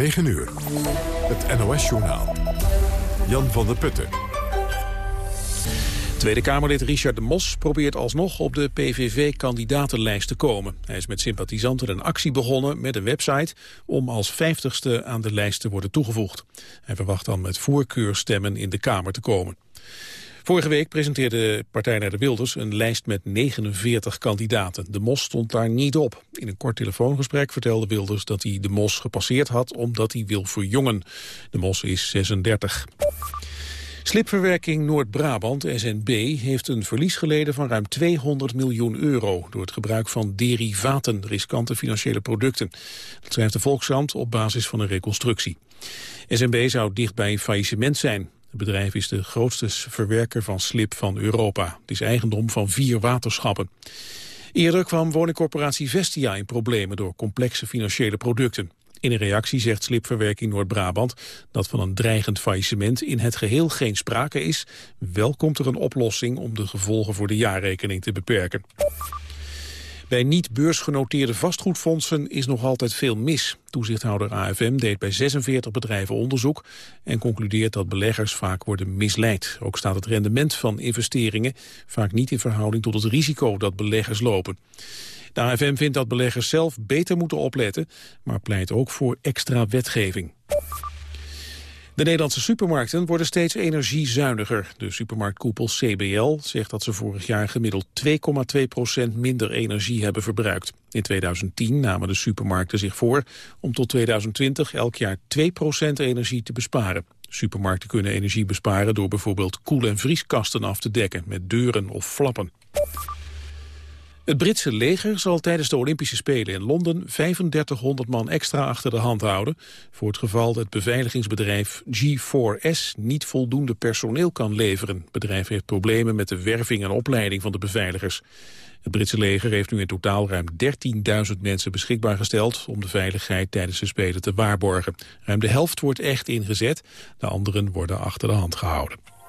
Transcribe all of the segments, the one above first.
9 uur. Het NOS-journaal. Jan van der Putten. Tweede Kamerlid Richard de Mos probeert alsnog op de PVV-kandidatenlijst te komen. Hij is met sympathisanten een actie begonnen met een website om als vijftigste aan de lijst te worden toegevoegd. Hij verwacht dan met voorkeurstemmen in de Kamer te komen. Vorige week presenteerde partijleider Wilders een lijst met 49 kandidaten. De Mos stond daar niet op. In een kort telefoongesprek vertelde Wilders dat hij de Mos gepasseerd had omdat hij wil verjongen. De Mos is 36. Slipverwerking Noord-Brabant, SNB, heeft een verlies geleden van ruim 200 miljoen euro door het gebruik van derivaten, riskante financiële producten. Dat schrijft de Volkskrant op basis van een reconstructie. SNB zou dicht bij een faillissement zijn. Het bedrijf is de grootste verwerker van slip van Europa. Het is eigendom van vier waterschappen. Eerder kwam woningcorporatie Vestia in problemen door complexe financiële producten. In een reactie zegt Slipverwerking Noord-Brabant dat van een dreigend faillissement in het geheel geen sprake is. Wel komt er een oplossing om de gevolgen voor de jaarrekening te beperken. Bij niet-beursgenoteerde vastgoedfondsen is nog altijd veel mis. Toezichthouder AFM deed bij 46 bedrijven onderzoek... en concludeert dat beleggers vaak worden misleid. Ook staat het rendement van investeringen vaak niet in verhouding tot het risico dat beleggers lopen. De AFM vindt dat beleggers zelf beter moeten opletten... maar pleit ook voor extra wetgeving. De Nederlandse supermarkten worden steeds energiezuiniger. De supermarktkoepel CBL zegt dat ze vorig jaar gemiddeld 2,2% minder energie hebben verbruikt. In 2010 namen de supermarkten zich voor om tot 2020 elk jaar 2% energie te besparen. Supermarkten kunnen energie besparen door bijvoorbeeld koel- en vrieskasten af te dekken met deuren of flappen. Het Britse leger zal tijdens de Olympische Spelen in Londen 3500 man extra achter de hand houden voor het geval het beveiligingsbedrijf G4S niet voldoende personeel kan leveren. Het bedrijf heeft problemen met de werving en opleiding van de beveiligers. Het Britse leger heeft nu in totaal ruim 13.000 mensen beschikbaar gesteld om de veiligheid tijdens de Spelen te waarborgen. Ruim de helft wordt echt ingezet, de anderen worden achter de hand gehouden.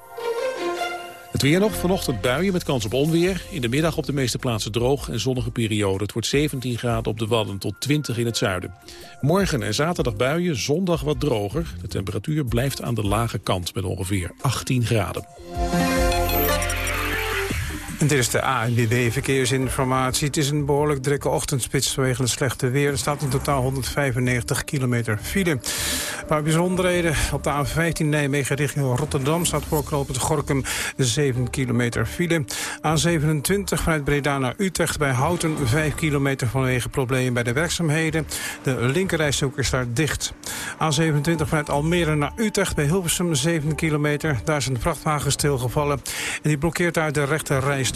Het weer nog, vanochtend buien met kans op onweer. In de middag op de meeste plaatsen droog en zonnige periode. Het wordt 17 graden op de Wadden tot 20 in het zuiden. Morgen en zaterdag buien, zondag wat droger. De temperatuur blijft aan de lage kant met ongeveer 18 graden. En dit is de ANWB Verkeersinformatie. Het is een behoorlijk drukke ochtendspits vanwege het slechte weer. Er staat in totaal 195 kilometer file. Een paar bijzonderheden. Op de A15 Nijmegen richting Rotterdam staat voor het Gorkum 7 kilometer file. A27 vanuit Breda naar Utrecht bij Houten 5 kilometer vanwege problemen bij de werkzaamheden. De linkerrijstrook is daar dicht. A27 vanuit Almere naar Utrecht bij Hilversum 7 kilometer. Daar is een vrachtwagen stilgevallen en die blokkeert uit de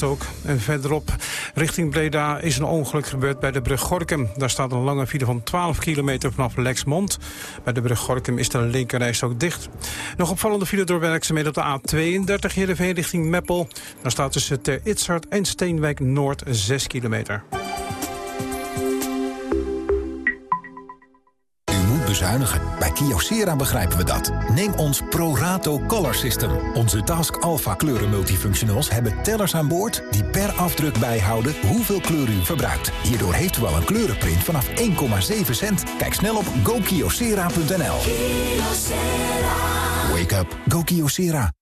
rechter en verderop, richting Breda, is een ongeluk gebeurd bij de brug Gorkum. Daar staat een lange file van 12 kilometer vanaf Lexmond. Bij de brug Gorkum is de linkerrijstrook dicht. Nog opvallende file door werkzaamheden op de A32 Heerenveen richting Meppel. Daar staat tussen Ter Itzhart en Steenwijk Noord 6 kilometer. Bezuinigen. Bij Kyocera begrijpen we dat. Neem ons ProRato Color System. Onze Task Alpha kleuren multifunctionals hebben tellers aan boord... die per afdruk bijhouden hoeveel kleur u verbruikt. Hierdoor heeft u al een kleurenprint vanaf 1,7 cent. Kijk snel op gokyocera.nl. Wake up. Go Kyocera.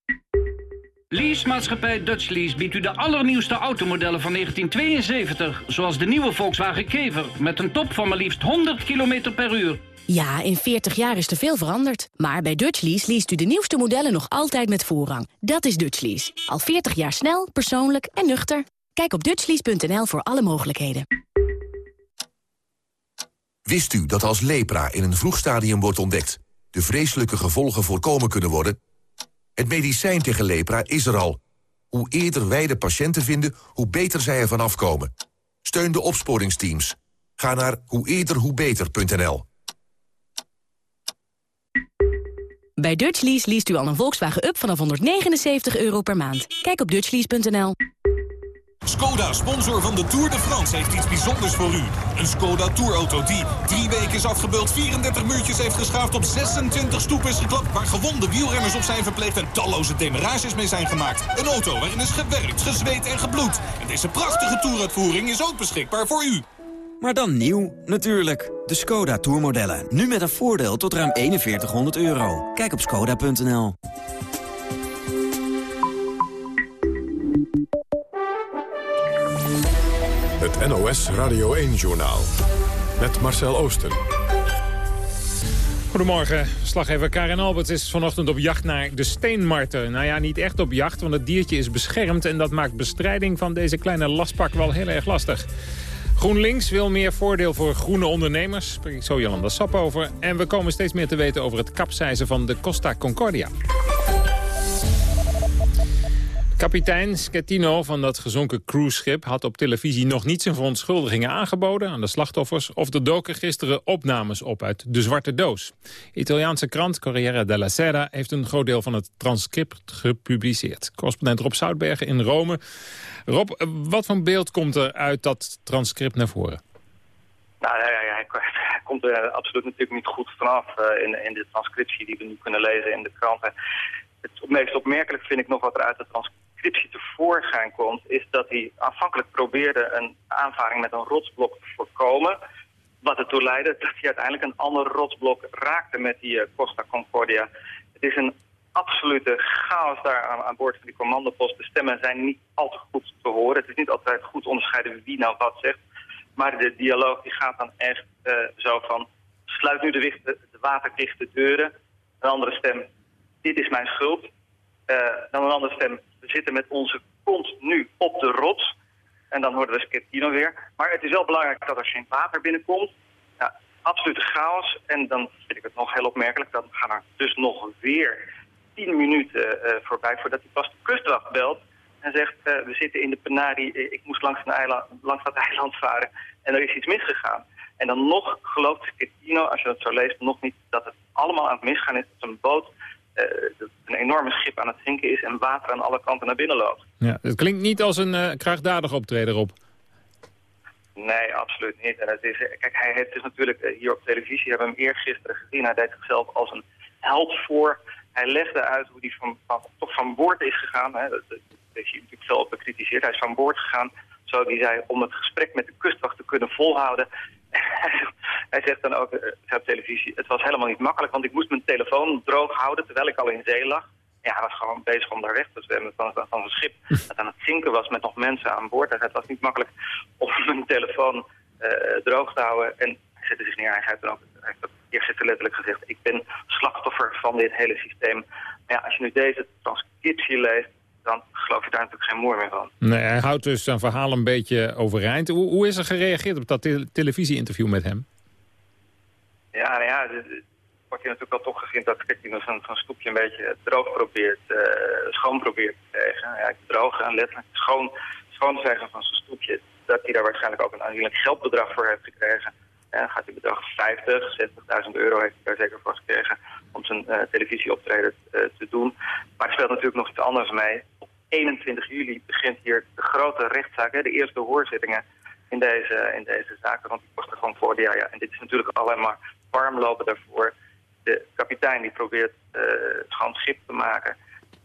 Leasemaatschappij Dutch Lease biedt u de allernieuwste automodellen van 1972... zoals de nieuwe Volkswagen Kever met een top van maar liefst 100 km per uur... Ja, in 40 jaar is er veel veranderd. Maar bij Dutchlease leest u de nieuwste modellen nog altijd met voorrang. Dat is Dutchlease. Al 40 jaar snel, persoonlijk en nuchter. Kijk op dutchlease.nl voor alle mogelijkheden. Wist u dat als lepra in een vroeg stadium wordt ontdekt... de vreselijke gevolgen voorkomen kunnen worden? Het medicijn tegen lepra is er al. Hoe eerder wij de patiënten vinden, hoe beter zij ervan afkomen. Steun de opsporingsteams. Ga naar hoe eerder hoe beter.nl. Bij Dutchlease leest u al een Volkswagen Up vanaf 179 euro per maand. Kijk op dutchlease.nl. Skoda, sponsor van de Tour de France, heeft iets bijzonders voor u. Een Skoda Tourauto die drie weken is afgebeeld, 34 muurtjes heeft geschaafd... op 26 stoepen is geklapt, waar gewonde wielrenners op zijn verpleegd... en talloze demarages mee zijn gemaakt. Een auto waarin is gewerkt, gezweet en gebloed. En deze prachtige toeruitvoering is ook beschikbaar voor u. Maar dan nieuw, natuurlijk. De Skoda Tourmodellen. Nu met een voordeel tot ruim 4100 euro. Kijk op skoda.nl. Het NOS Radio 1-journaal. Met Marcel Oosten. Goedemorgen, slaggever Karin Alberts is vanochtend op jacht naar de steenmarter. Nou ja, niet echt op jacht, want het diertje is beschermd... en dat maakt bestrijding van deze kleine lastpak wel heel erg lastig. GroenLinks wil meer voordeel voor groene ondernemers. Spreek ik zo Jolanda Sap over. En we komen steeds meer te weten over het kapseizen van de Costa Concordia. Kapitein Schettino van dat gezonken cruiseschip had op televisie nog niet zijn verontschuldigingen aangeboden aan de slachtoffers of de doken gisteren opnames op uit de zwarte doos. Italiaanse krant Corriere della Sera heeft een groot deel van het transcript gepubliceerd. Correspondent Rob Zoutbergen in Rome. Rob, wat voor beeld komt er uit dat transcript naar voren? Nou ja hij, komt er absoluut natuurlijk niet goed vanaf uh, in, in de transcriptie die we nu kunnen lezen in de kranten. Het meest opmerkelijk vind ik nog wat er uit de transcriptie tevoorschijn komt... is dat hij aanvankelijk probeerde een aanvaring met een rotsblok te voorkomen... wat ertoe leidde dat hij uiteindelijk een ander rotsblok raakte met die uh, Costa Concordia. Het is een absolute chaos daar aan, boord van die commandopost. De stemmen zijn niet al te goed te horen. Het is niet altijd goed onderscheiden wie nou wat zegt. Maar de dialoog die gaat dan echt uh, zo van... sluit nu de, de, de waterdichte deuren. Een andere stem, dit is mijn schuld. Uh, dan een andere stem, we zitten met onze kont nu op de rots. En dan hoorden we Schettino weer. Maar het is wel belangrijk dat er geen water binnenkomt. Ja, absolute chaos. En dan vind ik het nog heel opmerkelijk. Dan gaan er dus nog weer tien minuten uh, voorbij voordat hij pas de kustwacht belt. En zegt, we zitten in de Penari, ik moest langs, een eiland, langs dat eiland varen. En er is iets misgegaan. En dan nog gelooft Schettino, als je dat zo leest, nog niet dat het allemaal aan het misgaan is. Dat een boot een enorme schip aan het zinken is en water aan alle kanten naar binnen loopt. Ja, het klinkt niet als een uh, krachtdadig optreden op. Nee, absoluut niet. En het is, kijk, hij heeft dus natuurlijk hier op televisie, hebben we hem eergisteren gezien, hij deed zichzelf als een held voor. Hij legde uit hoe hij van, van, toch van boord is gegaan. Hè. Dat, dat heeft hij natuurlijk veel bekritiseerd. Hij is van boord gegaan, zo die zei, om het gesprek met de kustwacht te kunnen volhouden hij zegt dan ook op televisie, het was helemaal niet makkelijk, want ik moest mijn telefoon droog houden terwijl ik al in zee lag. Ja, hij was gewoon bezig om daar weg te zwemmen van, van een schip dat aan het zinken was met nog mensen aan boord. het was niet makkelijk om mijn telefoon uh, droog te houden. En hij zette zich neer, hij heeft dan ook hij heeft eerst letterlijk gezegd, ik ben slachtoffer van dit hele systeem. Maar ja, als je nu deze transcriptie leest, dan geloof je daar natuurlijk geen moer meer van. Nee, hij houdt dus zijn verhaal een beetje overeind. Hoe, hoe is er gereageerd op dat te televisie-interview met hem? Ja, nou ja, wordt je natuurlijk al toch gezien dat Christine van, van stoepje een beetje droog probeert, uh, schoon probeert te krijgen. Ja, droog en letterlijk schoon, schoon zeggen van zijn stoepje. Dat hij daar waarschijnlijk ook een aanzienlijk geldbedrag voor heeft gekregen. En gaat hij bedrag 50, 60.000 euro heeft hij daar zeker voor gekregen om zijn uh, televisieoptreden uh, te doen. Maar er speelt natuurlijk nog iets anders mee. Op 21 juli begint hier de grote rechtszaak, hè, de eerste hoorzittingen in deze, in deze zaken. Want die kosten gewoon voor ja, ja. En dit is natuurlijk alleen maar warmlopen daarvoor. De kapitein die probeert uh, schoon schip te maken.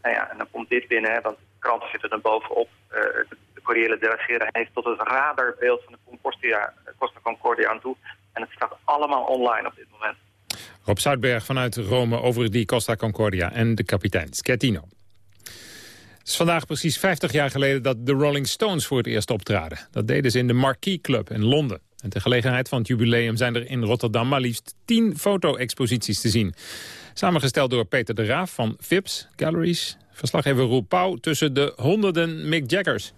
Nou ja, en dan komt dit binnen, hè, want de kranten zitten er bovenop. de, de Corriere heeft tot het radarbeeld van de Costa Concordia aan toe. En het staat allemaal online op dit moment. Rob Zoutberg vanuit Rome over die Costa Concordia en de kapitein Schettino. Het is vandaag precies 50 jaar geleden dat de Rolling Stones voor het eerst optraden. Dat deden ze in de Marquee Club in Londen. En ter gelegenheid van het jubileum zijn er in Rotterdam maar liefst 10 foto-exposities te zien. Samengesteld door Peter de Raaf van Vips Galleries. Verslaggever Roel Pauw tussen de honderden Mick Jaggers.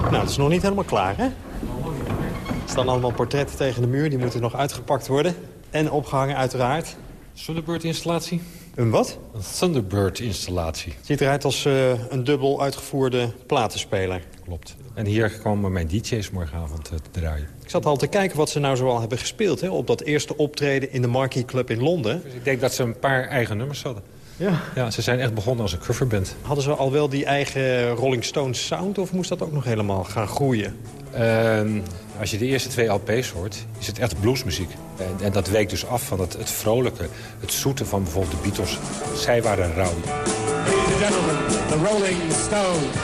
Nou, het is nog niet helemaal klaar, hè? Er staan allemaal portretten tegen de muur. Die moeten nog uitgepakt worden. En opgehangen uiteraard. Thunderbird-installatie? Een wat? Een Thunderbird-installatie. Ziet eruit als uh, een dubbel uitgevoerde platenspeler. Klopt. En hier komen mijn DJ's morgenavond uh, te draaien. Ik zat al te kijken wat ze nou zoal hebben gespeeld... Hè, op dat eerste optreden in de Marquee Club in Londen. Dus ik denk dat ze een paar eigen nummers hadden. Ja. ja, ze zijn echt begonnen als een coverband. Hadden ze al wel die eigen Rolling Stones sound... of moest dat ook nog helemaal gaan groeien? Uh, als je de eerste twee LP's hoort, is het echt bluesmuziek. En, en dat weekt dus af van het, het vrolijke, het zoete van bijvoorbeeld de Beatles. Zij waren rauw. Ladies and gentlemen, the Rolling Stones.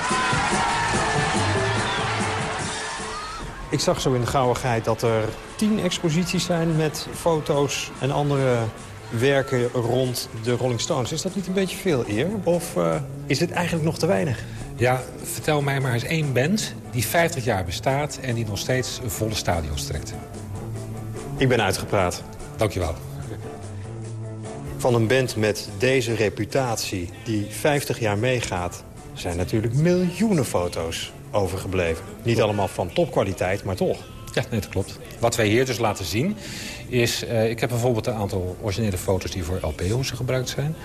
Ik zag zo in de gauwigheid dat er tien exposities zijn met foto's en andere werken rond de Rolling Stones. Is dat niet een beetje veel eer? Of uh, is dit eigenlijk nog te weinig? Ja, vertel mij maar eens één band die 50 jaar bestaat... en die nog steeds een volle stadion trekt. Ik ben uitgepraat. Dankjewel. Van een band met deze reputatie die 50 jaar meegaat... zijn natuurlijk miljoenen foto's overgebleven. Niet allemaal van topkwaliteit, maar toch. Ja, nee, dat klopt. Wat wij hier dus laten zien is... Uh, ik heb bijvoorbeeld een aantal originele foto's die voor LP-hoesen gebruikt zijn.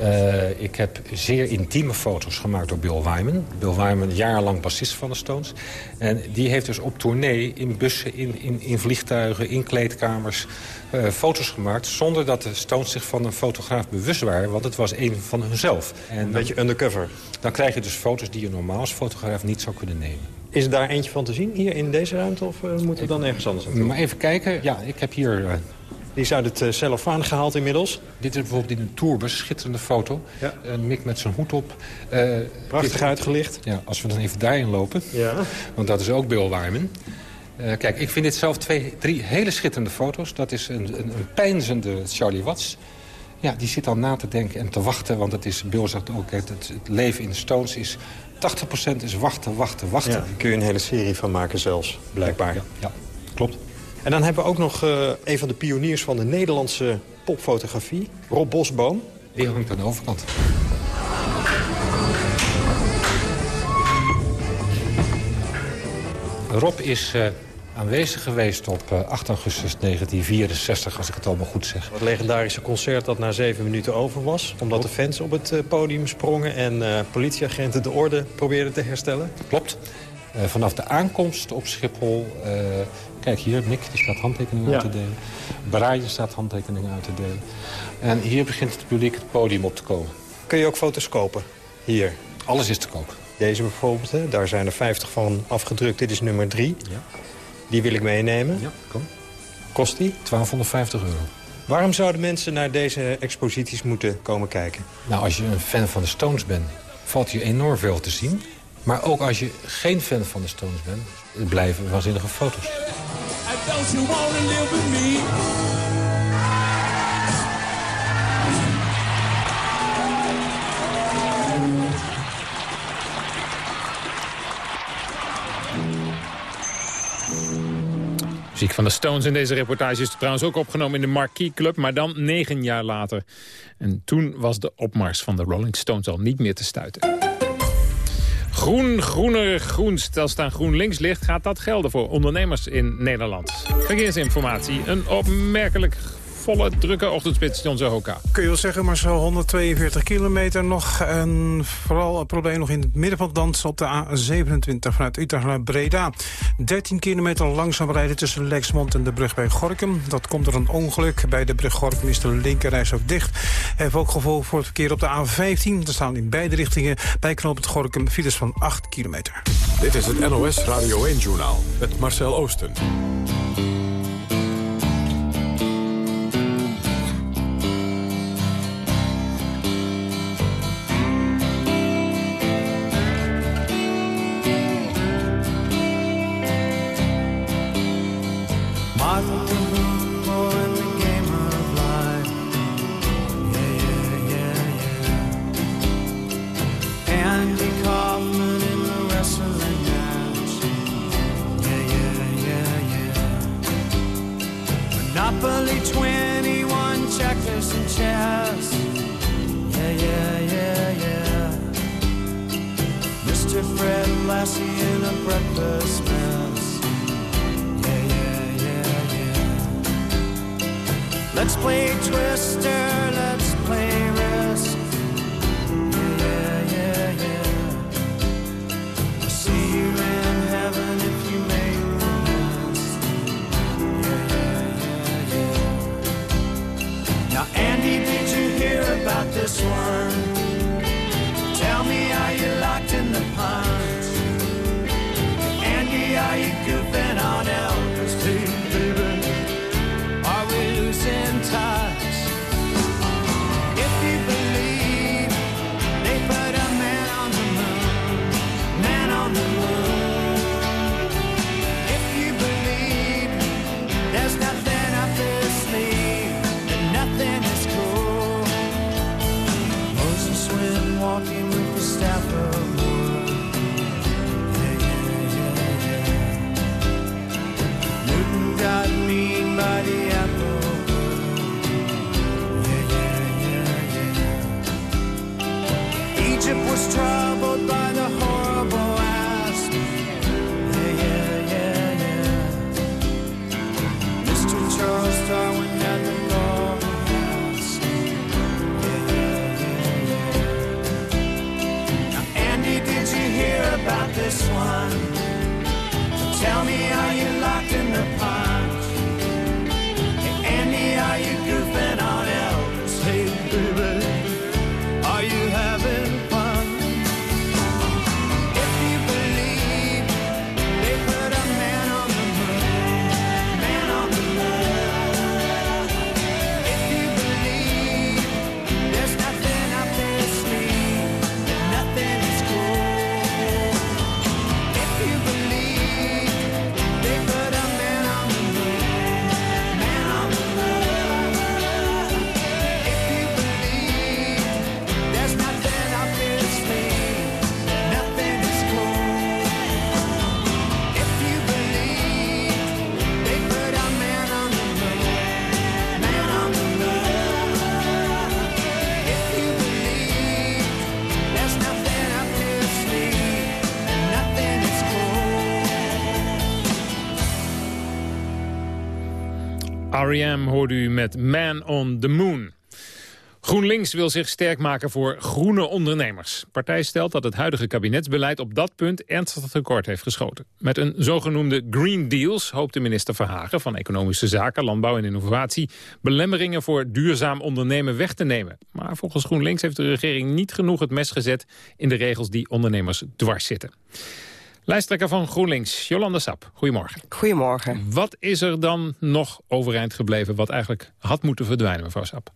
Uh, ik heb zeer intieme foto's gemaakt door Bill Wyman. Bill Wyman, jarenlang bassist van de Stones. En die heeft dus op tournee in bussen, in, in, in vliegtuigen, in kleedkamers... Uh, foto's gemaakt zonder dat de Stones zich van een fotograaf bewust waren. Want het was een van hunzelf. En een beetje undercover. Dan krijg je dus foto's die je normaal als fotograaf niet zou kunnen nemen. Is er daar eentje van te zien, hier in deze ruimte? Of uh, moeten we dan ergens anders naartoe? Maar even kijken. Ja, ik heb hier... Uh, die is uit het uh, cellofaan gehaald inmiddels. Dit is bijvoorbeeld in een tourbus, schitterende foto. Ja. Een Mick met zijn hoed op. Prachtig dit, uitgelicht. Ja, als we dan even daarin lopen. Ja. Want dat is ook Bill Wyman. kijk, ik vind dit zelf twee, drie hele schitterende foto's. Dat is een, een, een pijnzende Charlie Watts. Ja, die zit al na te denken en te wachten. Want het is, Bill zegt ook, het, het leven in de Stones is 80% is wachten, wachten, wachten. Ja, daar kun je een hele serie van maken zelfs, blijkbaar. Ja, ja klopt. En dan hebben we ook nog uh, een van de pioniers van de Nederlandse popfotografie, Rob Bosboom. Die hangt aan de overkant. Rob is uh, aanwezig geweest op 8 eh, augustus 1964, als ik het allemaal goed zeg. Het legendarische concert dat na zeven minuten over was. Omdat de fans op het eh, podium sprongen en politieagenten de orde probeerden te herstellen. Klopt. Uh, vanaf de aankomst op Schiphol... Uh, kijk hier, Nick die staat handtekeningen ja. uit te delen. Brian staat handtekeningen uit te delen. En hier begint het publiek het podium op te komen. Kun je ook foto's kopen? Hier? Alles is te koop. Deze bijvoorbeeld, hè? daar zijn er 50 van afgedrukt. Dit is nummer 3. Ja. Die wil ik meenemen. Ja, kom. Kost die? 1250 euro. Waarom zouden mensen naar deze exposities moeten komen kijken? Nou, als je een fan van de Stones bent, valt je enorm veel te zien. Maar ook als je geen fan van de Stones bent, het blijven waanzinnige foto's. Muziek van de Stones in deze reportage is trouwens ook opgenomen in de Marquis Club, maar dan negen jaar later. En toen was de opmars van de Rolling Stones al niet meer te stuiten. Groen, groener, groenst. Als het aan GroenLinks ligt, gaat dat gelden voor ondernemers in Nederland. Verkeersinformatie. Een opmerkelijk volle, drukke ochtendspits, John Hoka. Kun je wel zeggen, maar zo 142 kilometer nog. En vooral het probleem nog in het midden van het land op de A27 vanuit Utrecht naar Breda. 13 kilometer langzaam rijden tussen Lexmond en de brug bij Gorkum. Dat komt door een ongeluk. Bij de brug Gorkum is de linkerreis ook dicht. Heeft ook gevolg voor het verkeer op de A15. Er staan in beide richtingen bij knooppunt Gorkum files van 8 kilometer. Dit is het NOS Radio 1-journaal met Marcel Oosten. never R.E.M. hoorde u met Man on the Moon. GroenLinks wil zich sterk maken voor groene ondernemers. De partij stelt dat het huidige kabinetsbeleid op dat punt ernstig tekort heeft geschoten. Met een zogenoemde Green Deals hoopt de minister Verhagen van Economische Zaken, Landbouw en Innovatie belemmeringen voor duurzaam ondernemen weg te nemen. Maar volgens GroenLinks heeft de regering niet genoeg het mes gezet in de regels die ondernemers dwars zitten. Lijsttrekker van GroenLinks, Jolanda Sap. Goedemorgen. Goedemorgen. Wat is er dan nog overeind gebleven wat eigenlijk had moeten verdwijnen, mevrouw Sap?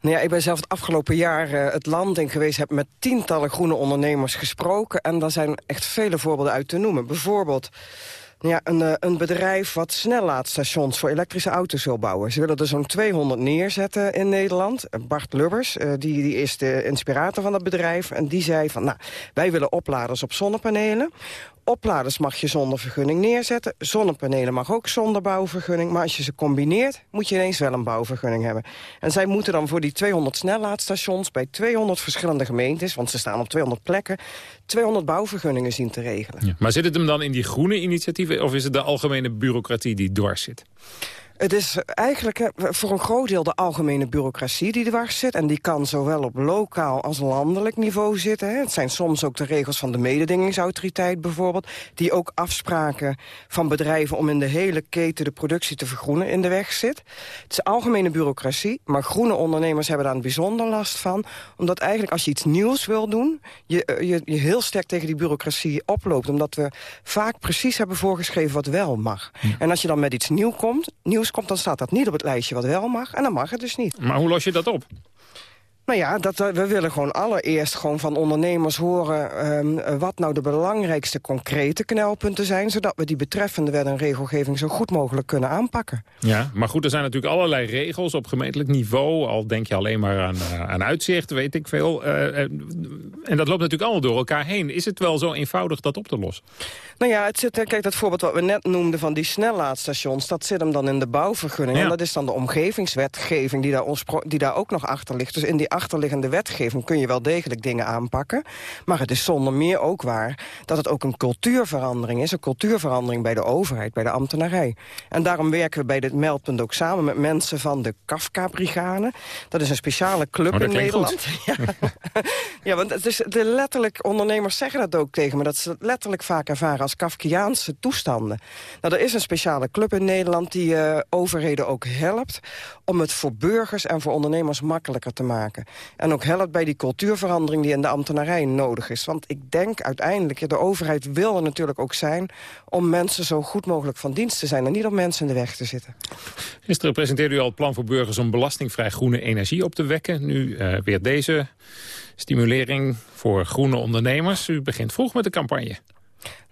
Nou ja, ik ben zelf het afgelopen jaar uh, het land in geweest... heb met tientallen groene ondernemers gesproken... en daar zijn echt vele voorbeelden uit te noemen. Bijvoorbeeld ja, een, uh, een bedrijf wat snellaadstations voor elektrische auto's wil bouwen. Ze willen er zo'n 200 neerzetten in Nederland. Bart Lubbers, uh, die, die is de inspirator van dat bedrijf... en die zei van, nou, wij willen opladers op zonnepanelen opladers mag je zonder vergunning neerzetten. Zonnepanelen mag ook zonder bouwvergunning. Maar als je ze combineert, moet je ineens wel een bouwvergunning hebben. En zij moeten dan voor die 200 snellaadstations... bij 200 verschillende gemeentes, want ze staan op 200 plekken... 200 bouwvergunningen zien te regelen. Maar zit het hem dan in die groene initiatieven... of is het de algemene bureaucratie die dwars zit? Het is eigenlijk voor een groot deel de algemene bureaucratie die dwars zit. En die kan zowel op lokaal als landelijk niveau zitten. Het zijn soms ook de regels van de mededingingsautoriteit bijvoorbeeld... die ook afspraken van bedrijven om in de hele keten de productie te vergroenen in de weg zit. Het is algemene bureaucratie, maar groene ondernemers hebben daar een bijzonder last van. Omdat eigenlijk als je iets nieuws wil doen... je, je, je heel sterk tegen die bureaucratie oploopt. Omdat we vaak precies hebben voorgeschreven wat wel mag. Ja. En als je dan met iets nieuw komt, nieuws komt, dan staat dat niet op het lijstje wat wel mag. En dan mag het dus niet. Maar hoe los je dat op? Nou ja, dat, we willen gewoon allereerst gewoon van ondernemers horen... Um, wat nou de belangrijkste concrete knelpunten zijn... zodat we die betreffende wet en regelgeving zo goed mogelijk kunnen aanpakken. Ja, maar goed, er zijn natuurlijk allerlei regels op gemeentelijk niveau. Al denk je alleen maar aan, uh, aan uitzicht, weet ik veel. Uh, en dat loopt natuurlijk allemaal door elkaar heen. Is het wel zo eenvoudig dat op te lossen? Nou ja, het zit, kijk, dat voorbeeld wat we net noemden van die snellaadstations... dat zit hem dan in de bouwvergunning. Ja. En dat is dan de omgevingswetgeving die daar, die daar ook nog achter ligt. Dus in die achterliggende wetgeving kun je wel degelijk dingen aanpakken. Maar het is zonder meer ook waar dat het ook een cultuurverandering is. Een cultuurverandering bij de overheid, bij de ambtenarij. En daarom werken we bij dit meldpunt ook samen met mensen van de Kafka-brigade. Dat is een speciale club oh, in Nederland. Ja. ja, want het is de letterlijk, ondernemers zeggen dat ook tegen me... dat ze het letterlijk vaak ervaren als Kafkiaanse toestanden. Nou, er is een speciale club in Nederland die uh, overheden ook helpt... om het voor burgers en voor ondernemers makkelijker te maken. En ook helpt bij die cultuurverandering die in de ambtenarij nodig is. Want ik denk uiteindelijk, de overheid wil er natuurlijk ook zijn... om mensen zo goed mogelijk van dienst te zijn... en niet om mensen in de weg te zitten. Gisteren presenteerde u al het plan voor burgers om belastingvrij groene energie op te wekken. Nu uh, weer deze stimulering voor groene ondernemers. U begint vroeg met de campagne.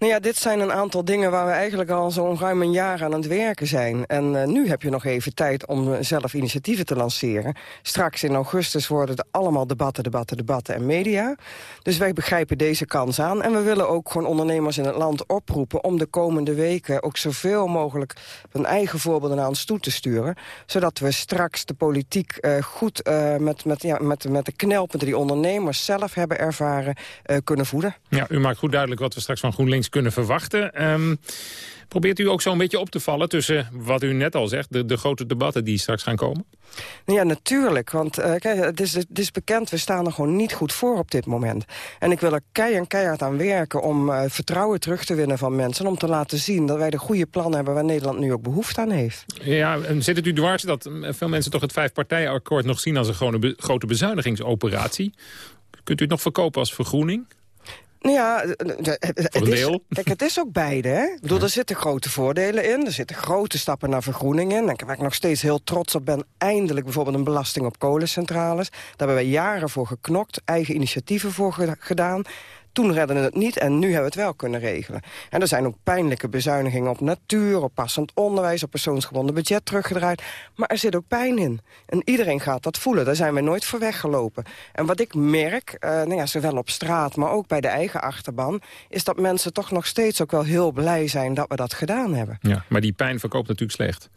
Nou ja, dit zijn een aantal dingen waar we eigenlijk al zo'n ruim een jaar aan het werken zijn. En uh, nu heb je nog even tijd om zelf initiatieven te lanceren. Straks in augustus worden er allemaal debatten, debatten, debatten en media. Dus wij begrijpen deze kans aan. En we willen ook gewoon ondernemers in het land oproepen... om de komende weken ook zoveel mogelijk hun eigen voorbeelden naar ons toe te sturen. Zodat we straks de politiek uh, goed uh, met, met, ja, met, met de knelpunten die ondernemers zelf hebben ervaren kunnen voeden. Ja, u maakt goed duidelijk wat we straks van GroenLinks kunnen verwachten. Um, probeert u ook zo'n beetje op te vallen tussen wat u net al zegt... de, de grote debatten die straks gaan komen? Ja, natuurlijk. Want uh, kijk, het, is, het is bekend, we staan er gewoon niet goed voor op dit moment. En ik wil er keihard, keihard aan werken om uh, vertrouwen terug te winnen van mensen... om te laten zien dat wij de goede plannen hebben waar Nederland nu ook behoefte aan heeft. Ja, en zit het u dwars dat veel mensen toch het vijfpartijenakkoord nog zien... als een grote bezuinigingsoperatie? Kunt u het nog verkopen als vergroening? Nou ja, het is, kijk, het is ook beide. Hè? Ik bedoel, er zitten grote voordelen in. Er zitten grote stappen naar vergroening in. En waar ik nog steeds heel trots op ben... eindelijk bijvoorbeeld een belasting op kolencentrales. Daar hebben wij jaren voor geknokt, eigen initiatieven voor gedaan. Toen redden we het niet en nu hebben we het wel kunnen regelen. En er zijn ook pijnlijke bezuinigingen op natuur, op passend onderwijs... op persoonsgebonden budget teruggedraaid. Maar er zit ook pijn in. En iedereen gaat dat voelen. Daar zijn we nooit voor weggelopen. En wat ik merk, uh, nou ja, zowel op straat, maar ook bij de eigen achterban... is dat mensen toch nog steeds ook wel heel blij zijn dat we dat gedaan hebben. Ja, maar die pijn verkoopt natuurlijk slecht.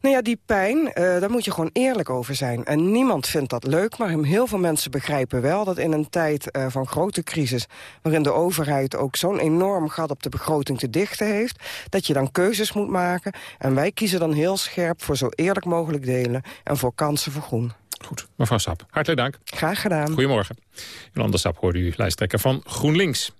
Nou ja, die pijn, uh, daar moet je gewoon eerlijk over zijn. En niemand vindt dat leuk, maar heel veel mensen begrijpen wel... dat in een tijd uh, van grote crisis... waarin de overheid ook zo'n enorm gat op de begroting te dichten heeft... dat je dan keuzes moet maken. En wij kiezen dan heel scherp voor zo eerlijk mogelijk delen... en voor kansen voor groen. Goed, mevrouw Sap, hartelijk dank. Graag gedaan. Goedemorgen. Jolanda Sap hoorde u lijsttrekker van GroenLinks.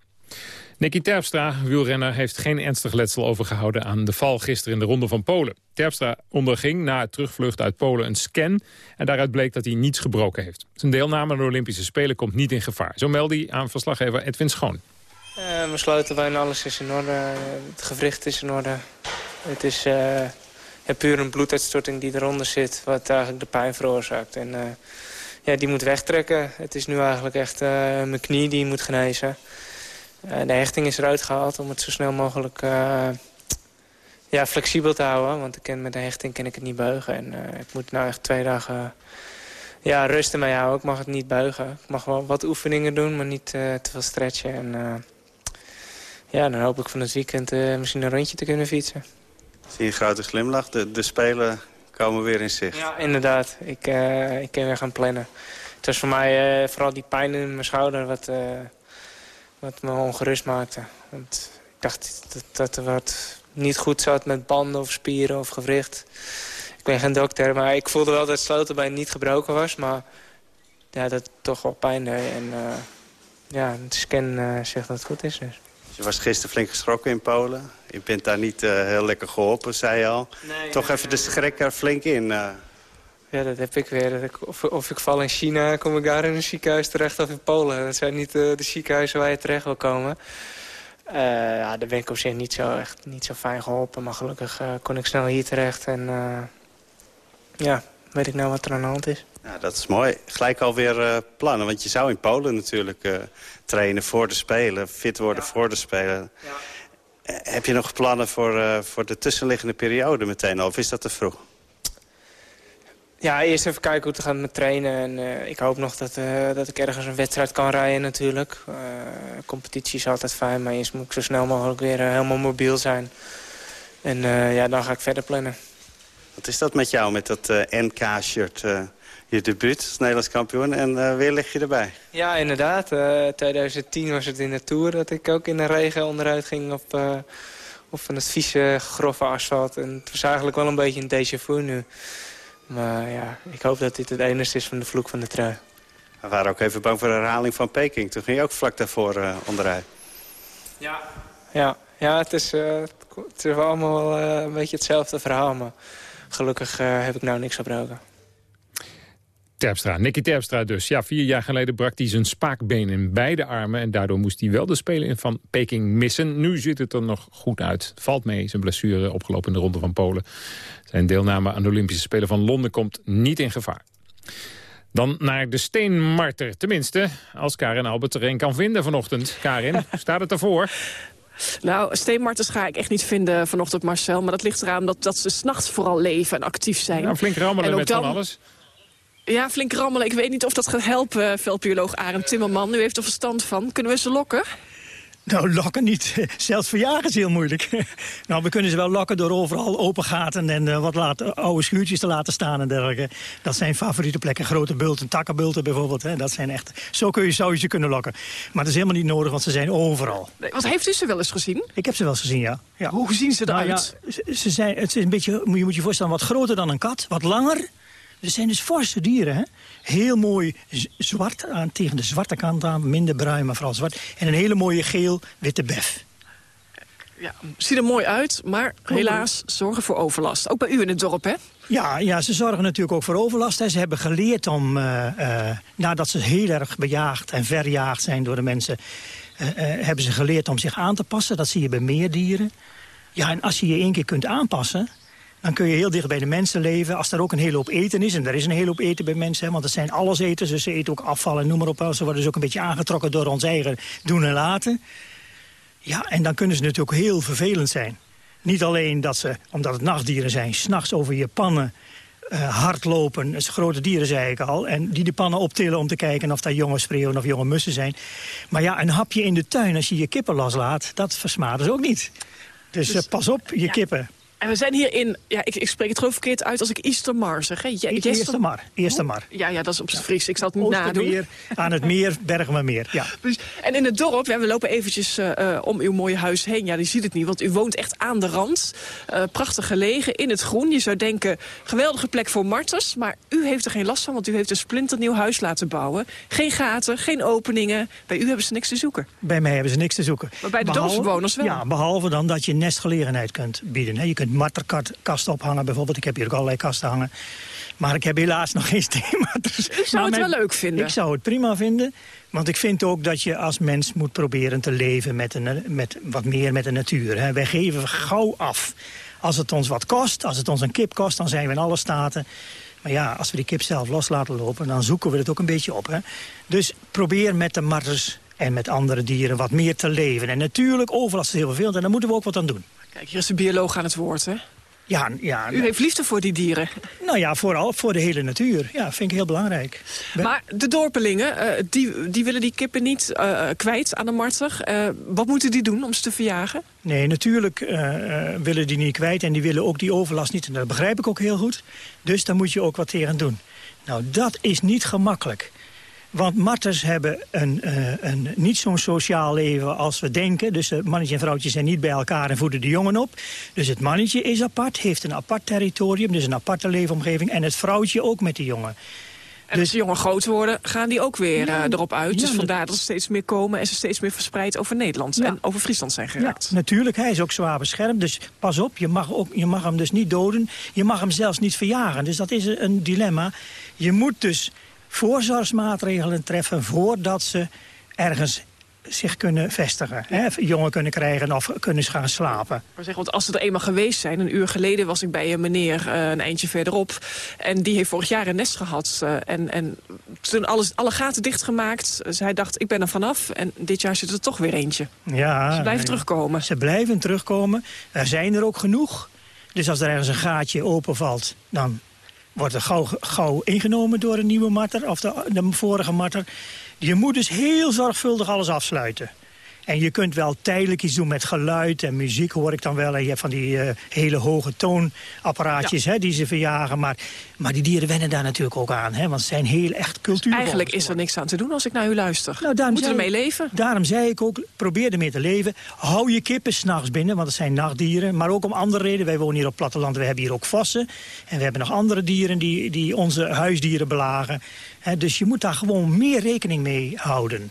Nicky Terpstra, wielrenner, heeft geen ernstig letsel overgehouden aan de val gisteren in de Ronde van Polen. Terpstra onderging na terugvlucht uit Polen een scan en daaruit bleek dat hij niets gebroken heeft. Zijn deelname aan de Olympische Spelen komt niet in gevaar. Zo meldde hij aan verslaggever Edwin Schoon. Uh, mijn sleutelbeen, alles is in orde. Het gewricht is in orde. Het is uh, puur een bloeduitstorting die eronder zit, wat eigenlijk de pijn veroorzaakt. En uh, ja, die moet wegtrekken. Het is nu eigenlijk echt mijn knie die moet genezen. Uh, de hechting is eruit gehaald om het zo snel mogelijk uh, ja, flexibel te houden. Want ik ken, met de hechting kan ik het niet buigen. En uh, ik moet nou echt twee dagen ja, rusten mee houden. Ik mag het niet buigen. Ik mag wel wat oefeningen doen, maar niet te veel stretchen. En ja, dan hoop ik van het weekend misschien een rondje te kunnen fietsen. Zie je een grote glimlach? De, de Spelen komen weer in zicht. Ja, inderdaad. Ik, ik kan weer gaan plannen. Het was voor mij vooral die pijn in mijn schouder... wat wat me ongerust maakte. Want ik dacht dat, dat er wat niet goed zat met banden of spieren of gewricht. Ik ben geen dokter, maar ik voelde wel dat het sleutelbeen niet gebroken was. Maar ja, dat het toch wel pijn deed. En uh, ja, de scan uh, zegt dat het goed is dus. Je was gisteren flink geschrokken in Polen. Je bent daar niet uh, heel lekker geholpen, zei je al. Nee, toch nee, even de schrik er flink in. Ja, dat heb ik weer. Of, of ik val in China, kom ik daar in een ziekenhuis terecht of in Polen. Dat zijn niet uh, de ziekenhuizen waar je terecht wil komen. Uh, ja, daar ben ik op zich niet zo, echt niet zo fijn geholpen. Maar gelukkig uh, kon ik snel hier terecht. En ja, weet ik nou wat er aan de hand is. Ja, dat is mooi. Gelijk alweer plannen. Want je zou in Polen natuurlijk trainen voor de Spelen. Fit worden ja. voor de Spelen. Ja. Heb je nog plannen voor, voor de tussenliggende periode meteen? Of is dat te vroeg? Ja, eerst even kijken hoe het gaat met trainen. En, uh, ik hoop nog dat, uh, dat ik ergens een wedstrijd kan rijden natuurlijk. Uh, competitie is altijd fijn, maar eerst moet ik zo snel mogelijk weer helemaal mobiel zijn. En ja, dan ga ik verder plannen. Wat is dat met jou, met dat NK-shirt? je debuut als Nederlands kampioen en weer lig je erbij. Ja, inderdaad. 2010 was het in de Tour dat ik ook in de regen onderuit ging op, op van het vieze, grove asfalt. En het was eigenlijk wel een beetje een déjà vu nu. Maar ja, ik hoop dat dit het enige is van de vloek van de trui. We waren ook even bang voor de herhaling van Peking. Toen ging je ook vlak daarvoor uh, onderuit. Ja, ja, ja het, is, uh, het is wel allemaal uh, een beetje hetzelfde verhaal. Maar gelukkig heb ik nou niks gebroken. Terpstra, Nicky Terpstra dus. Ja, vier jaar geleden brak hij zijn spaakbeen in beide armen... en daardoor moest hij wel de Spelen van Peking missen. Nu ziet het er nog goed uit. Valt mee, zijn blessure opgelopen in de Ronde van Polen. Zijn deelname aan de Olympische Spelen van Londen komt niet in gevaar. Dan naar de steenmarter. Tenminste, als Karin Albert er een kan vinden vanochtend. Karin, staat het ervoor? Nou, steenmartens ga ik echt niet vinden vanochtend, Marcel. Maar dat ligt eraan dat, dat ze s'nachts vooral leven en actief zijn. Nou, flink rammelen met dan- van alles. Ja, flink rammelen. Ik weet niet of dat gaat helpen, veldbioloog Arend Timmerman. U heeft er verstand van. Kunnen we ze lokken? Nou, lokken niet. Zelfs verjagen is heel moeilijk. nou, we kunnen ze wel lokken door overal open gaten en eh, wat laten, oude schuurtjes te laten staan en dergelijke. Dat zijn favoriete plekken. Grote bulten, takkenbulten bijvoorbeeld. Hè. Dat zijn echt, zo kun je, zou je ze kunnen lokken. Maar dat is helemaal niet nodig, want ze zijn overal. Nee, Wat heeft u ze wel eens gezien? Ik heb ze wel eens gezien, ja. ja. Hoe zien ze Nou eruit? ja, ze, ze zijn, het is een beetje, je moet je voorstellen, wat groter dan een kat. Wat langer. Ze zijn dus forse dieren, hè? Heel mooi zwart, aan, tegen de zwarte kant aan. Minder bruin, maar vooral zwart. En een hele mooie geel-witte bef. Ja, ziet er mooi uit, maar helaas zorgen voor overlast. Ook bij u in het dorp, hè? Ja, ja, ze zorgen natuurlijk ook voor overlast. Hè. Ze hebben geleerd om, eh, eh, nadat ze heel erg bejaagd en verjaagd zijn door de mensen... eh, hebben ze geleerd om zich aan te passen. Dat zie je bij meer dieren. Ja, en als je je één keer kunt aanpassen... dan kun je heel dicht bij de mensen leven. Als er ook een hele hoop eten is, en er is een hele hoop eten bij mensen... hè, want het zijn alleseters, dus ze eten ook afval en noem maar op. Ze worden dus ook een beetje aangetrokken door ons eigen doen en laten. Ja, en dan kunnen ze natuurlijk ook heel vervelend zijn. Niet alleen dat ze, omdat het nachtdieren zijn, s'nachts over je pannen eh, hardlopen. Dat is grote dieren, zei ik al. En die de pannen optillen om te kijken of daar jonge spreeuwen of jonge mussen zijn. Maar ja, een hapje in de tuin als je je kippen loslaat, dat versmaden ze ook niet. Dus, eh, pas op, je kippen. En we zijn hier in, ja, ik, ik spreek het gewoon verkeerd uit als ik Eastermar zeg. Hè? Je- E- Jester- Eerste mar, eerste mar. Ja, ja, dat is op zijn Fries. Ik zal het niet nadoen. Aan het meer, Bergenmermeer. Ja. Precies. En in het dorp, ja, we lopen eventjes eh, eh, om uw mooie huis heen. Ja, die ziet het niet, want u woont echt aan de rand. Eh, prachtig gelegen, in het groen. Je zou denken, geweldige plek voor marters. Maar u heeft er geen last van, want u heeft een splinternieuw huis laten bouwen. Geen gaten, geen openingen. Bij u hebben ze niks te zoeken. Bij mij hebben ze niks te zoeken. Maar bij de dorpsbewoners wel. Ja, behalve dan dat je nestgelegenheid kunt bieden. hè. Je kunt matterkasten ophangen bijvoorbeeld. Ik heb hier ook allerlei kasten hangen. Maar ik heb helaas nog geen steenmatters. U zou het mijn- wel leuk vinden. Ik zou het prima vinden. Want ik vind ook dat je als mens moet proberen te leven met, een, met wat meer met de natuur. Hè. Wij geven gauw af. Als het ons wat kost, als het ons een kip kost, dan zijn we in alle staten. Maar ja, als we die kip zelf los laten lopen, dan zoeken we het ook een beetje op. Hè. Dus probeer met de marters en met andere dieren wat meer te leven. En natuurlijk, overlast is heel vervelend en daar moeten we ook wat aan doen. Kijk, hier is de bioloog aan het woord, hè? Ja, ja, U heeft liefde voor die dieren. nou ja, vooral voor de hele natuur. Ja, vind ik heel belangrijk. Maar de dorpelingen, eh, die, die willen die kippen niet eh, kwijt aan de marter. Eh, wat moeten die doen om ze te verjagen? Nee, natuurlijk willen die niet kwijt en die willen ook die overlast niet. En dat begrijp ik ook heel goed. Dus daar moet je ook wat tegen doen. Nou, dat is niet gemakkelijk. Want marters hebben een, eh, een, niet zo'n sociaal leven als we denken. Dus de mannetje en vrouwtje zijn niet bij elkaar en voeden de jongen op. Dus het mannetje is apart, heeft een apart territorium, dus een aparte leefomgeving. En het vrouwtje ook met die jongen. En als de jongen groot worden, gaan die ook weer Ja, eh, erop uit. ja, dus vandaar dat er steeds meer komen en ze steeds meer verspreid over Nederland Ja. en over Friesland zijn geraakt. Ja, natuurlijk. Hij is ook zwaar beschermd. Dus pas op, je mag, ook, je mag hem dus niet doden. Je mag hem zelfs niet verjagen. Dus dat is een dilemma. Je moet dus voorzorgsmaatregelen treffen... voordat ze ergens zich kunnen vestigen. Hè? Jongen kunnen krijgen of kunnen gaan slapen. Maar zeg, want als ze er eenmaal geweest zijn, een uur geleden was ik bij een meneer eh, een eindje verderop. En die heeft vorig jaar een nest gehad. eh, en, en toen alles, alle gaten dichtgemaakt. Dus hij dacht, ik ben er vanaf. En dit jaar zit er toch weer eentje. Ja, Ze blijven terugkomen. Ze blijven terugkomen. Er zijn er ook genoeg. Dus als er ergens een gaatje openvalt, dan wordt er gauw, gauw ingenomen door een nieuwe marter of de, de vorige marter. Je moet dus heel zorgvuldig alles afsluiten. En je kunt wel tijdelijk iets doen met geluid en muziek, hoor ik dan wel. En je hebt van die eh, hele hoge toonapparaatjes hè, die ze verjagen. Maar, maar die dieren wennen daar natuurlijk ook aan. Hè, want ze zijn heel echt cultuur. Eigenlijk is er niks aan te doen als ik naar u luister. Nou, daarom Moeten zei- ermee leven. Daarom zei ik ook, probeer ermee te leven. Hou je kippen s'nachts binnen, want het zijn nachtdieren. Maar ook om andere redenen. Wij wonen hier op platteland, we hebben hier ook vossen. En we hebben nog andere dieren die, die onze huisdieren belagen. Dus je moet daar gewoon meer rekening mee houden.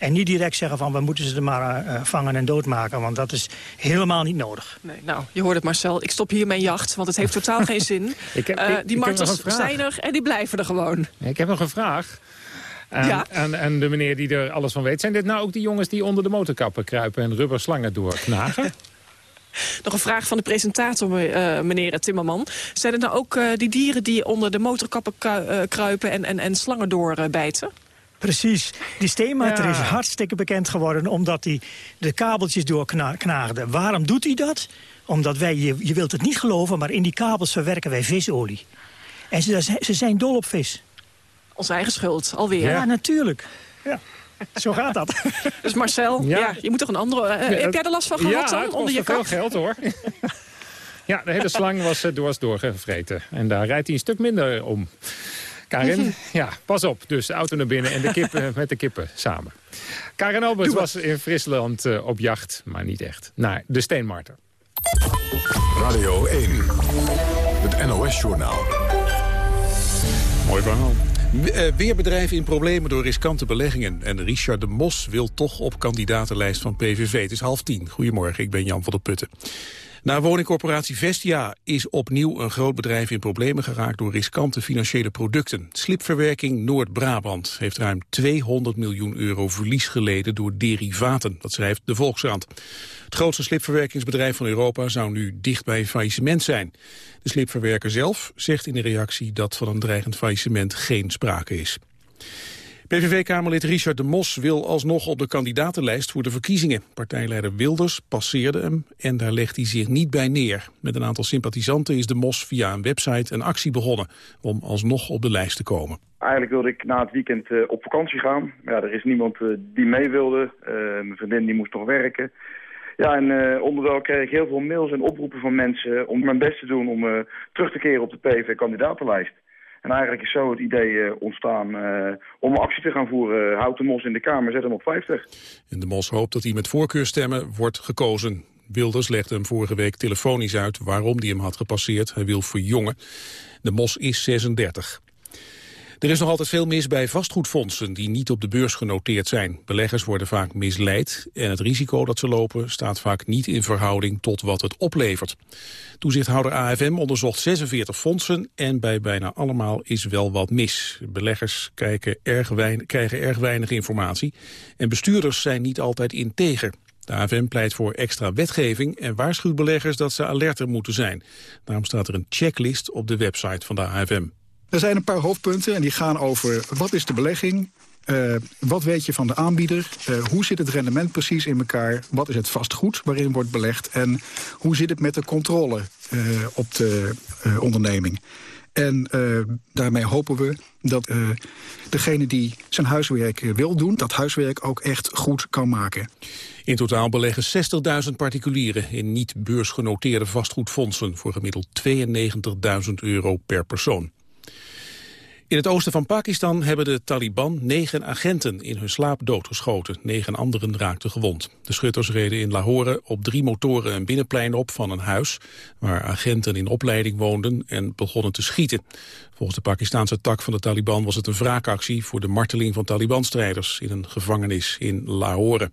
En niet direct zeggen van, we moeten ze er maar eh, vangen en doodmaken. Want dat is helemaal niet nodig. Nee, nou, je hoort het Marcel. Ik stop hier mijn jacht, want het heeft totaal geen zin. Ik heb- Eh, ik- die vraag. zijn er en die blijven er gewoon. Ik heb nog een vraag. Aan, Ja. aan, aan de meneer die er alles van weet. Zijn dit nou ook die jongens die onder de motorkappen kruipen... en rubberslangen doorknagen? Nog een vraag van de presentator, eh, meneer Timmerman. Zijn het nou ook eh, die dieren die onder de motorkappen kruipen en, en, en slangen doorbijten? Precies. Die steenmatter Ja. is hartstikke bekend geworden omdat hij de kabeltjes doorknaagde. Waarom doet hij dat? Omdat wij, je, je wilt het niet geloven, maar in die kabels verwerken wij visolie. En ze, ze zijn dol op vis. Onze eigen schuld, alweer. Ja, natuurlijk. Ja. Zo gaat dat. Dus Marcel, ja. Ja. je moet toch een andere... eh, heb jij er last van gehad ja, dan, onder je kap? veel geld hoor. ja, de hele slang was uh, dwars doorgevreten. En daar rijdt hij een stuk minder om. Karin, ja, pas op. Dus de auto naar binnen en de kippen met de kippen samen. Karin Alberts was in Friesland uh, op jacht, maar niet echt, naar de steenmarter. Radio 1, het NOS-journaal. Mooi verhaal. Uh, weerbedrijven in problemen door riskante beleggingen. En Richard de Mos wil toch op kandidatenlijst van PVV. Het is half tien. Goedemorgen, ik ben Jan van der Putten. Na woningcorporatie Vestia is opnieuw een groot bedrijf in problemen geraakt door riskante financiële producten. Slipverwerking Noord-Brabant heeft ruim 200 miljoen euro verlies geleden door derivaten. Dat schrijft de Volkskrant. Het grootste slipverwerkingsbedrijf van Europa zou nu dicht bij faillissement zijn. De slipverwerker zelf zegt in de reactie dat van een dreigend faillissement geen sprake is. PVV-kamerlid Richard de Mos wil alsnog op de kandidatenlijst voor de verkiezingen. Partijleider Wilders passeerde hem en daar legt hij zich niet bij neer. Met een aantal sympathisanten is de Mos via een website een actie begonnen om alsnog op de lijst te komen. Eigenlijk wilde ik na het weekend uh, op vakantie gaan. Ja, er is niemand uh, die mee wilde. Uh, mijn vriendin die moest nog werken. Ja, en uh, onderwijl kreeg ik heel veel mails en oproepen van mensen om mijn best te doen om terug te keren op de PV-kandidatenlijst. En eigenlijk is zo het idee uh, ontstaan uh, om actie te gaan voeren. Houd de mos in de Kamer, zet hem op 50. En de mos hoopt dat hij met voorkeurstemmen wordt gekozen. Wilders legde hem vorige week telefonisch uit waarom hij hem had gepasseerd. Hij wil verjongen. De mos is 36. Er is nog altijd veel mis bij vastgoedfondsen die niet op de beurs genoteerd zijn. Beleggers worden vaak misleid en het risico dat ze lopen staat vaak niet in verhouding tot wat het oplevert. Toezichthouder AFM onderzocht 46 fondsen en bij bijna allemaal is wel wat mis. Beleggers kijken erg weinig, krijgen erg weinig informatie en bestuurders zijn niet altijd integer. De AFM pleit voor extra wetgeving en waarschuwt beleggers dat ze alerter moeten zijn. Daarom staat er een checklist op de website van de AFM. Er zijn een paar hoofdpunten en die gaan over wat is de belegging... Uh, wat weet je van de aanbieder? Uh, hoe zit het rendement precies in elkaar? Wat is het vastgoed waarin wordt belegd? En hoe zit het met de controle uh, op de onderneming? En daarmee hopen we dat degene die zijn huiswerk wil doen... dat huiswerk ook echt goed kan maken. In totaal beleggen 60.000 particulieren in niet beursgenoteerde vastgoedfondsen... voor gemiddeld 92.000 euro per persoon. In het oosten van Pakistan hebben de Taliban negen agenten in hun slaap doodgeschoten. Negen anderen raakten gewond. De schutters reden in Lahore op drie motoren een binnenplein op van een huis... waar agenten in opleiding woonden en begonnen te schieten. Volgens de Pakistanse tak van de Taliban was het een wraakactie... voor de marteling van Taliban-strijders in een gevangenis in Lahore.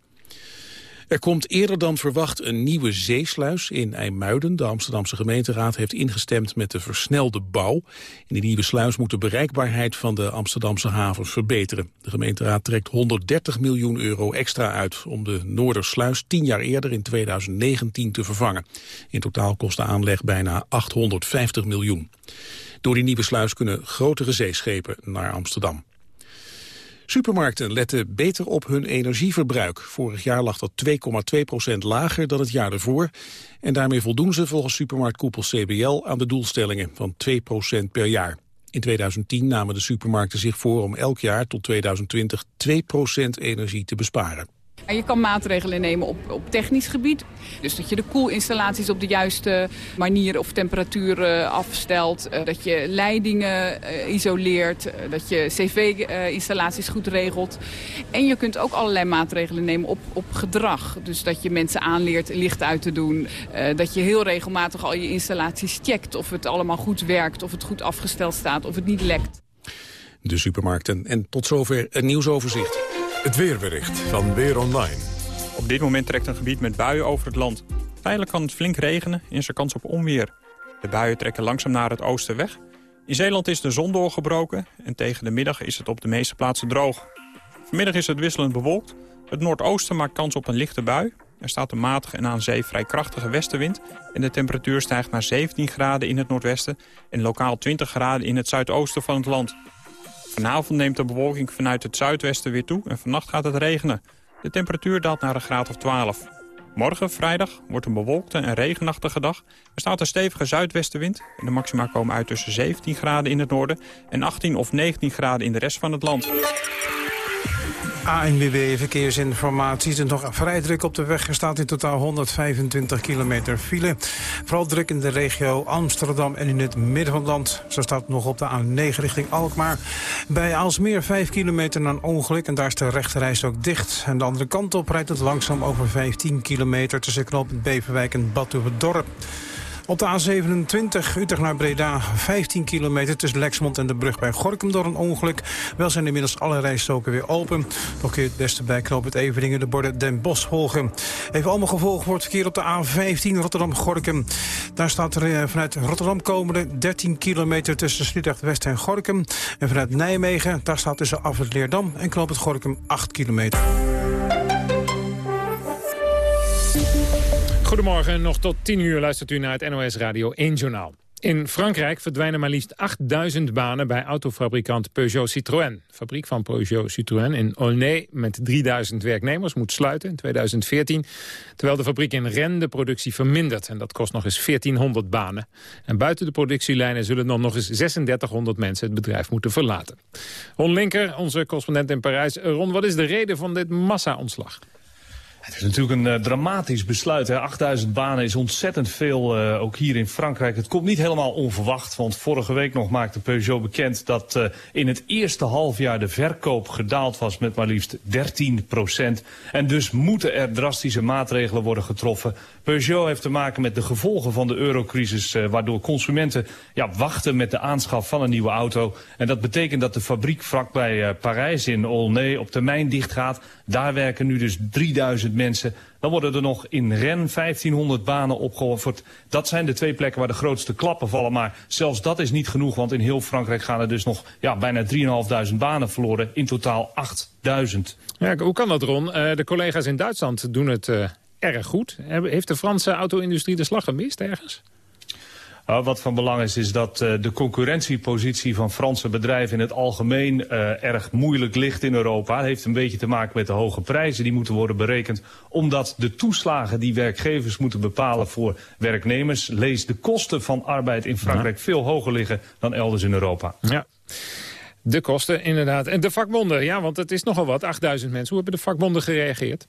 Er komt eerder dan verwacht een nieuwe zeesluis in IJmuiden. De Amsterdamse gemeenteraad heeft ingestemd met de versnelde bouw. In die nieuwe sluis moet de bereikbaarheid van de Amsterdamse haven verbeteren. De gemeenteraad trekt 130 miljoen euro extra uit... om de Noordersluis tien jaar eerder in 2019 te vervangen. In totaal kost de aanleg bijna 850 miljoen. Door die nieuwe sluis kunnen grotere zeeschepen naar Amsterdam. Supermarkten letten beter op hun energieverbruik. Vorig jaar lag dat 2,2 procent lager dan het jaar ervoor. En daarmee voldoen ze volgens supermarktkoepel CBL aan de doelstellingen van 2 procent per jaar. In 2010 namen de supermarkten zich voor om elk jaar tot 2020 2 procent energie te besparen. Je kan maatregelen nemen op, op technisch gebied. Dus dat je de koelinstallaties op de juiste manier of temperatuur uh, afstelt. Uh, dat je leidingen uh, isoleert. dat je cv-installaties goed regelt. En je kunt ook allerlei maatregelen nemen op, op gedrag. Dus dat je mensen aanleert licht uit te doen. dat je heel regelmatig al je installaties checkt. Of het allemaal goed werkt. Of het goed afgesteld staat. Of het niet lekt. De supermarkten. En tot zover een nieuwsoverzicht. Het weerbericht van Weer Online. Op dit moment trekt een gebied met buien over het land. Tijdelijk kan het flink regenen en is er kans op onweer. De buien trekken langzaam naar het oosten weg. In Zeeland is de zon doorgebroken en tegen de middag is het op de meeste plaatsen droog. Vanmiddag is het wisselend bewolkt. Het noordoosten maakt kans op een lichte bui. Er staat een matige en aan zee vrij krachtige westenwind... en de temperatuur stijgt naar 17 graden in het noordwesten... en lokaal 20 graden in het zuidoosten van het land. Vanavond neemt de bewolking vanuit het zuidwesten weer toe en vannacht gaat het regenen. De temperatuur daalt naar een graad of 12. Morgen, vrijdag, wordt een bewolkte en regenachtige dag. Er staat een stevige zuidwestenwind. En de maxima komen uit tussen 17 graden in het noorden... en 18 of 19 graden in de rest van het land. ANWB Verkeersinformatie. Het is nog vrij druk op de weg. Er staat in totaal 125 kilometer file. Vooral druk in de regio Amsterdam en in het midden van het land. Zo staat nog op de A9 richting Alkmaar. Bij Aalsmeer 5 kilometer na een ongeluk. En daar is de rechterreis ook dicht. En de andere kant op rijdt het langzaam over 15 kilometer... tussen knooppunt Beverwijk en Dorp. Op de A27 Utrecht naar Breda, 15 kilometer tussen Lexmond en de brug bij Gorkum door een ongeluk. Wel zijn inmiddels alle rijstoken weer open. Nog je het beste bij het Eveningen de borden Den Bosch volgen. Even allemaal gevolgd wordt verkeer op de A15 Rotterdam-Gorkum. Daar staat er eh, vanuit Rotterdam komende 13 kilometer tussen Sliedrecht West en Gorkum. En vanuit Nijmegen, daar staat tussen Afrit Leerdam en Knoop het Gorkum 8 kilometer. Goedemorgen, nog tot 10 uur luistert u naar het NOS Radio 1 Journaal. In Frankrijk verdwijnen maar liefst 8000 banen bij autofabrikant Peugeot Citroën. fabriek van Peugeot Citroën in Aulnay met 3000 werknemers moet sluiten in 2014. Terwijl de fabriek in Rennes de productie vermindert. En dat kost nog eens 1400 banen. En buiten de productielijnen zullen dan nog eens 3600 mensen het bedrijf moeten verlaten. Ron Linker, onze correspondent in Parijs. Ron, wat is de reden van dit massa-ontslag? Het is natuurlijk een uh, dramatisch besluit. Hè. 8000 banen is ontzettend veel, uh, ook hier in Frankrijk. Het komt niet helemaal onverwacht, want vorige week nog maakte Peugeot bekend... dat uh, in het eerste halfjaar de verkoop gedaald was met maar liefst 13 procent. En dus moeten er drastische maatregelen worden getroffen. Peugeot heeft te maken met de gevolgen van de eurocrisis... waardoor consumenten ja, wachten met de aanschaf van een nieuwe auto. En dat betekent dat de fabriek vlakbij Parijs in Aulnay op termijn dichtgaat. Daar werken nu dus 3000 mensen. Dan worden er nog in Rennes 1500 banen opgeofferd. Dat zijn de twee plekken waar de grootste klappen vallen. Maar zelfs dat is niet genoeg, want in heel Frankrijk gaan er dus nog ja, bijna 3.500 banen verloren. In totaal 8000. Ja, hoe kan dat, Ron? Uh, de collega's in Duitsland doen het uh, erg goed. Heeft de Franse auto-industrie de slag gemist ergens? Nou, wat van belang is, is dat uh, de concurrentiepositie van Franse bedrijven in het algemeen uh, erg moeilijk ligt in Europa. Dat heeft een beetje te maken met de hoge prijzen die moeten worden berekend. Omdat de toeslagen die werkgevers moeten bepalen voor werknemers... lees de kosten van arbeid in Frankrijk ja. veel hoger liggen dan elders in Europa. Ja. De kosten, inderdaad. En de vakbonden, ja, want het is nogal wat, 8000 mensen. Hoe hebben de vakbonden gereageerd?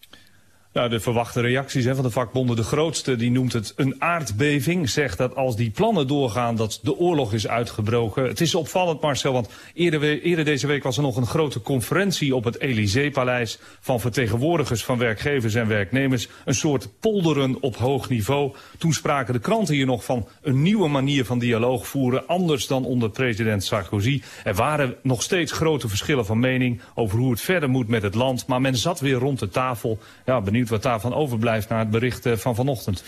Nou, de verwachte reacties hè, van de vakbonden, de grootste, die noemt het een aardbeving. Zegt dat als die plannen doorgaan, dat de oorlog is uitgebroken. Het is opvallend, Marcel, want eerder, eerder deze week was er nog een grote conferentie op het Elysée-paleis van vertegenwoordigers van werkgevers en werknemers. Een soort polderen op hoog niveau. Toen spraken de kranten hier nog van een nieuwe manier van dialoog voeren, anders dan onder president Sarkozy. Er waren nog steeds grote verschillen van mening over hoe het verder moet met het land, maar men zat weer rond de tafel. Ja, benieuwd wat daarvan overblijft na het bericht eh, van vanochtend.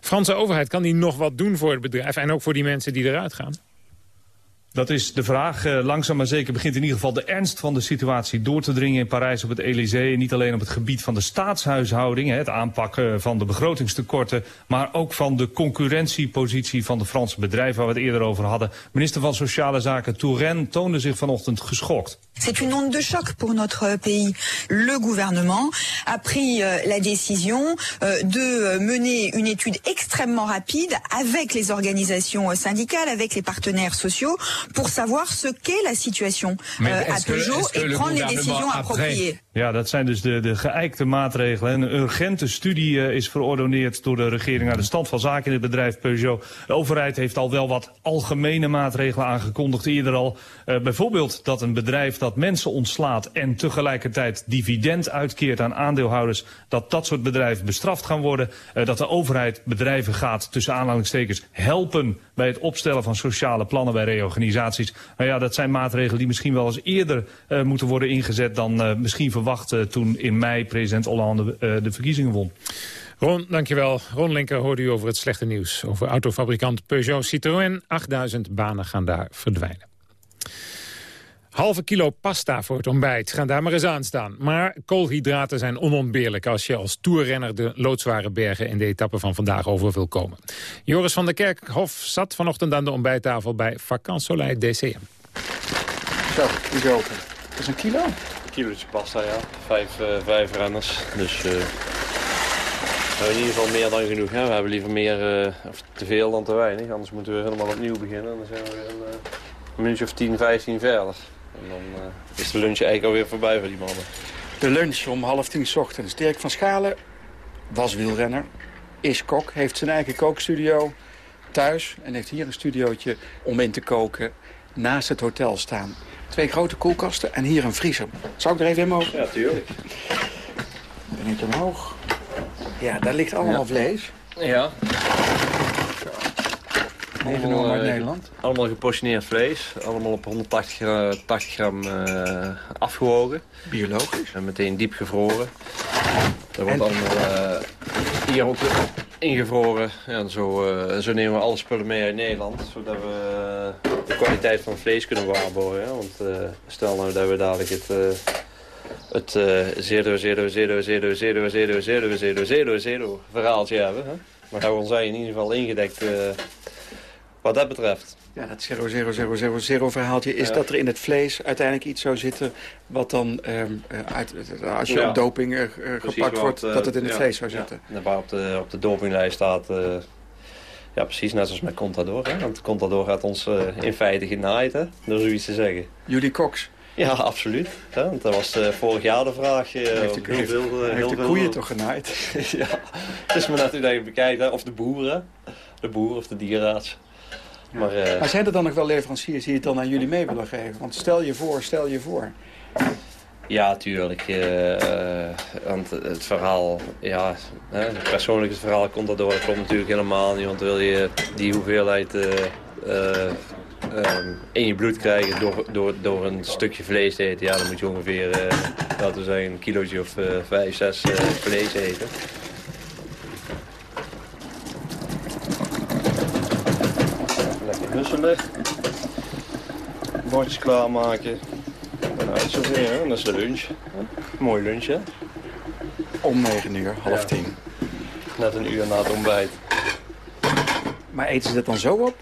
Franse overheid, kan die nog wat doen voor het bedrijf en ook voor die mensen die eruit gaan? Dat is de vraag. Uh, langzaam maar zeker begint in ieder geval de ernst van de situatie door te dringen in Parijs op het Elysée. Niet alleen op het gebied van de staatshuishouding, het aanpakken van de begrotingstekorten, maar ook van de concurrentiepositie van de Franse bedrijven waar we het eerder over hadden. Minister van Sociale Zaken Touraine toonde zich vanochtend geschokt. C'est une onde de choc pour notre pays. Le gouvernement a pris euh, la décision euh, de mener une étude extrêmement rapide avec les organisations syndicales, avec les partenaires sociaux, pour savoir ce qu'est la situation euh, à Peugeot et prendre les décisions appropriées. Ja, dat zijn dus de, de geëikte maatregelen. Een urgente studie uh, is verordoneerd door de regering naar de stand van zaken in het bedrijf Peugeot. De overheid heeft al wel wat algemene maatregelen aangekondigd eerder al. Uh, bijvoorbeeld dat een bedrijf dat mensen ontslaat en tegelijkertijd dividend uitkeert aan aandeelhouders, dat dat soort bedrijven bestraft gaan worden. Uh, dat de overheid bedrijven gaat, tussen aanhalingstekens, helpen bij het opstellen van sociale plannen bij reorganisaties. Nou ja, dat zijn maatregelen die misschien wel eens eerder moeten worden ingezet dan misschien verwacht toen in mei president Hollande de verkiezingen won. Ron, dankjewel. Ron Linker hoorde u over het slechte nieuws. Over autofabrikant Peugeot Citroën. 8000 banen gaan daar verdwijnen. Halve kilo pasta voor het ontbijt. Gaan daar maar eens aan staan. Maar koolhydraten zijn onontbeerlijk als je als toerrenner de loodzware bergen in de etappe van vandaag over wil komen. Joris van der Kerkhof zat vanochtend aan de ontbijttafel bij Vacances Soleil DCM. Zo, die is open. Dat is een kilo? Een kilootje pasta, ja. Vijf, uh, vijf renners. Dus uh, we hebben in ieder geval meer dan genoeg. Hè? We hebben liever meer, uh, of te veel dan te weinig. Anders moeten we helemaal opnieuw beginnen. En dan zijn we weer een, een minuutje of 10, 15 verder. En dan is de lunch eigenlijk alweer voorbij voor die mannen. De lunch om half tien s ochtends. Dirk van Schalen was wielrenner, is kok, heeft zijn eigen kookstudio thuis... en heeft hier een studiootje om in te koken naast het hotel staan. Twee grote koelkasten en hier een vriezer. Zou ik er even in mogen? Ja, tuurlijk. Ben ik omhoog? Ja, daar ligt allemaal Ja. vlees. Ja. Meegenomen uit Nederland. eh, Allemaal geportioneerd vlees. Allemaal op 180 gra- 80 gram eh, afgewogen. Biologisch. En meteen diep gevroren. Dat wordt En- allemaal eh, hier ook ingevroren. Ja, en zo, eh, zo nemen we alle spullen mee uit Nederland. Zodat we eh, de kwaliteit van het vlees kunnen waarborgen. Want eh, stel nou dat we dadelijk het... eh, het eh, zero, zero, zero, zero, zero, zero, zero, zero, zero, zero verhaaltje hebben. Hè? Maar houden we ons in ieder geval ingedekt eh, wat dat betreft. Ja, dat 00000 verhaaltje is Ja. dat er in het vlees uiteindelijk iets zou zitten... wat dan, ehm, eh, uit, als je Ja. op doping eh, eh, gepakt wat, wordt, eh, dat het in het ja, vlees zou zitten. En waar op de, op de dopinglijst staat... eh, ja, precies net zoals met Contador. Hè? Want Contador gaat ons eh, in feite genaaid, hè? door zoiets te zeggen. Jullie koks? Ja, absoluut. Want dat was eh, vorig jaar de vraag. eh, Heeft de- heel heeft- veel, eh, heeft heel de veel- koeien toch genaaid? ja, het is dat je bekijkt. Hè? Of de boeren. De boer of de dierenarts. Maar, eh, Maar zijn er dan nog wel leveranciers die het dan aan jullie mee willen geven? Want stel je voor, stel je voor. Ja, tuurlijk. eh, eh, want het verhaal, ja, hè, persoonlijk het verhaal komt daardoor. Dat klopt natuurlijk helemaal niet. Want wil je die hoeveelheid eh, eh, ehm, in je bloed krijgen door, door, door een stukje vlees te eten... ja, dan moet je ongeveer, eh, laten we zeggen, een kilootje of eh, vijf, zes eh, vlees eten. Bordjes klaarmaken. En uitsorteren, hè. dat is de lunch. Mooi lunch, hè? Om 9 uur, half Ja. tien. Net een uur na het ontbijt. Maar eten ze dat dan zo op?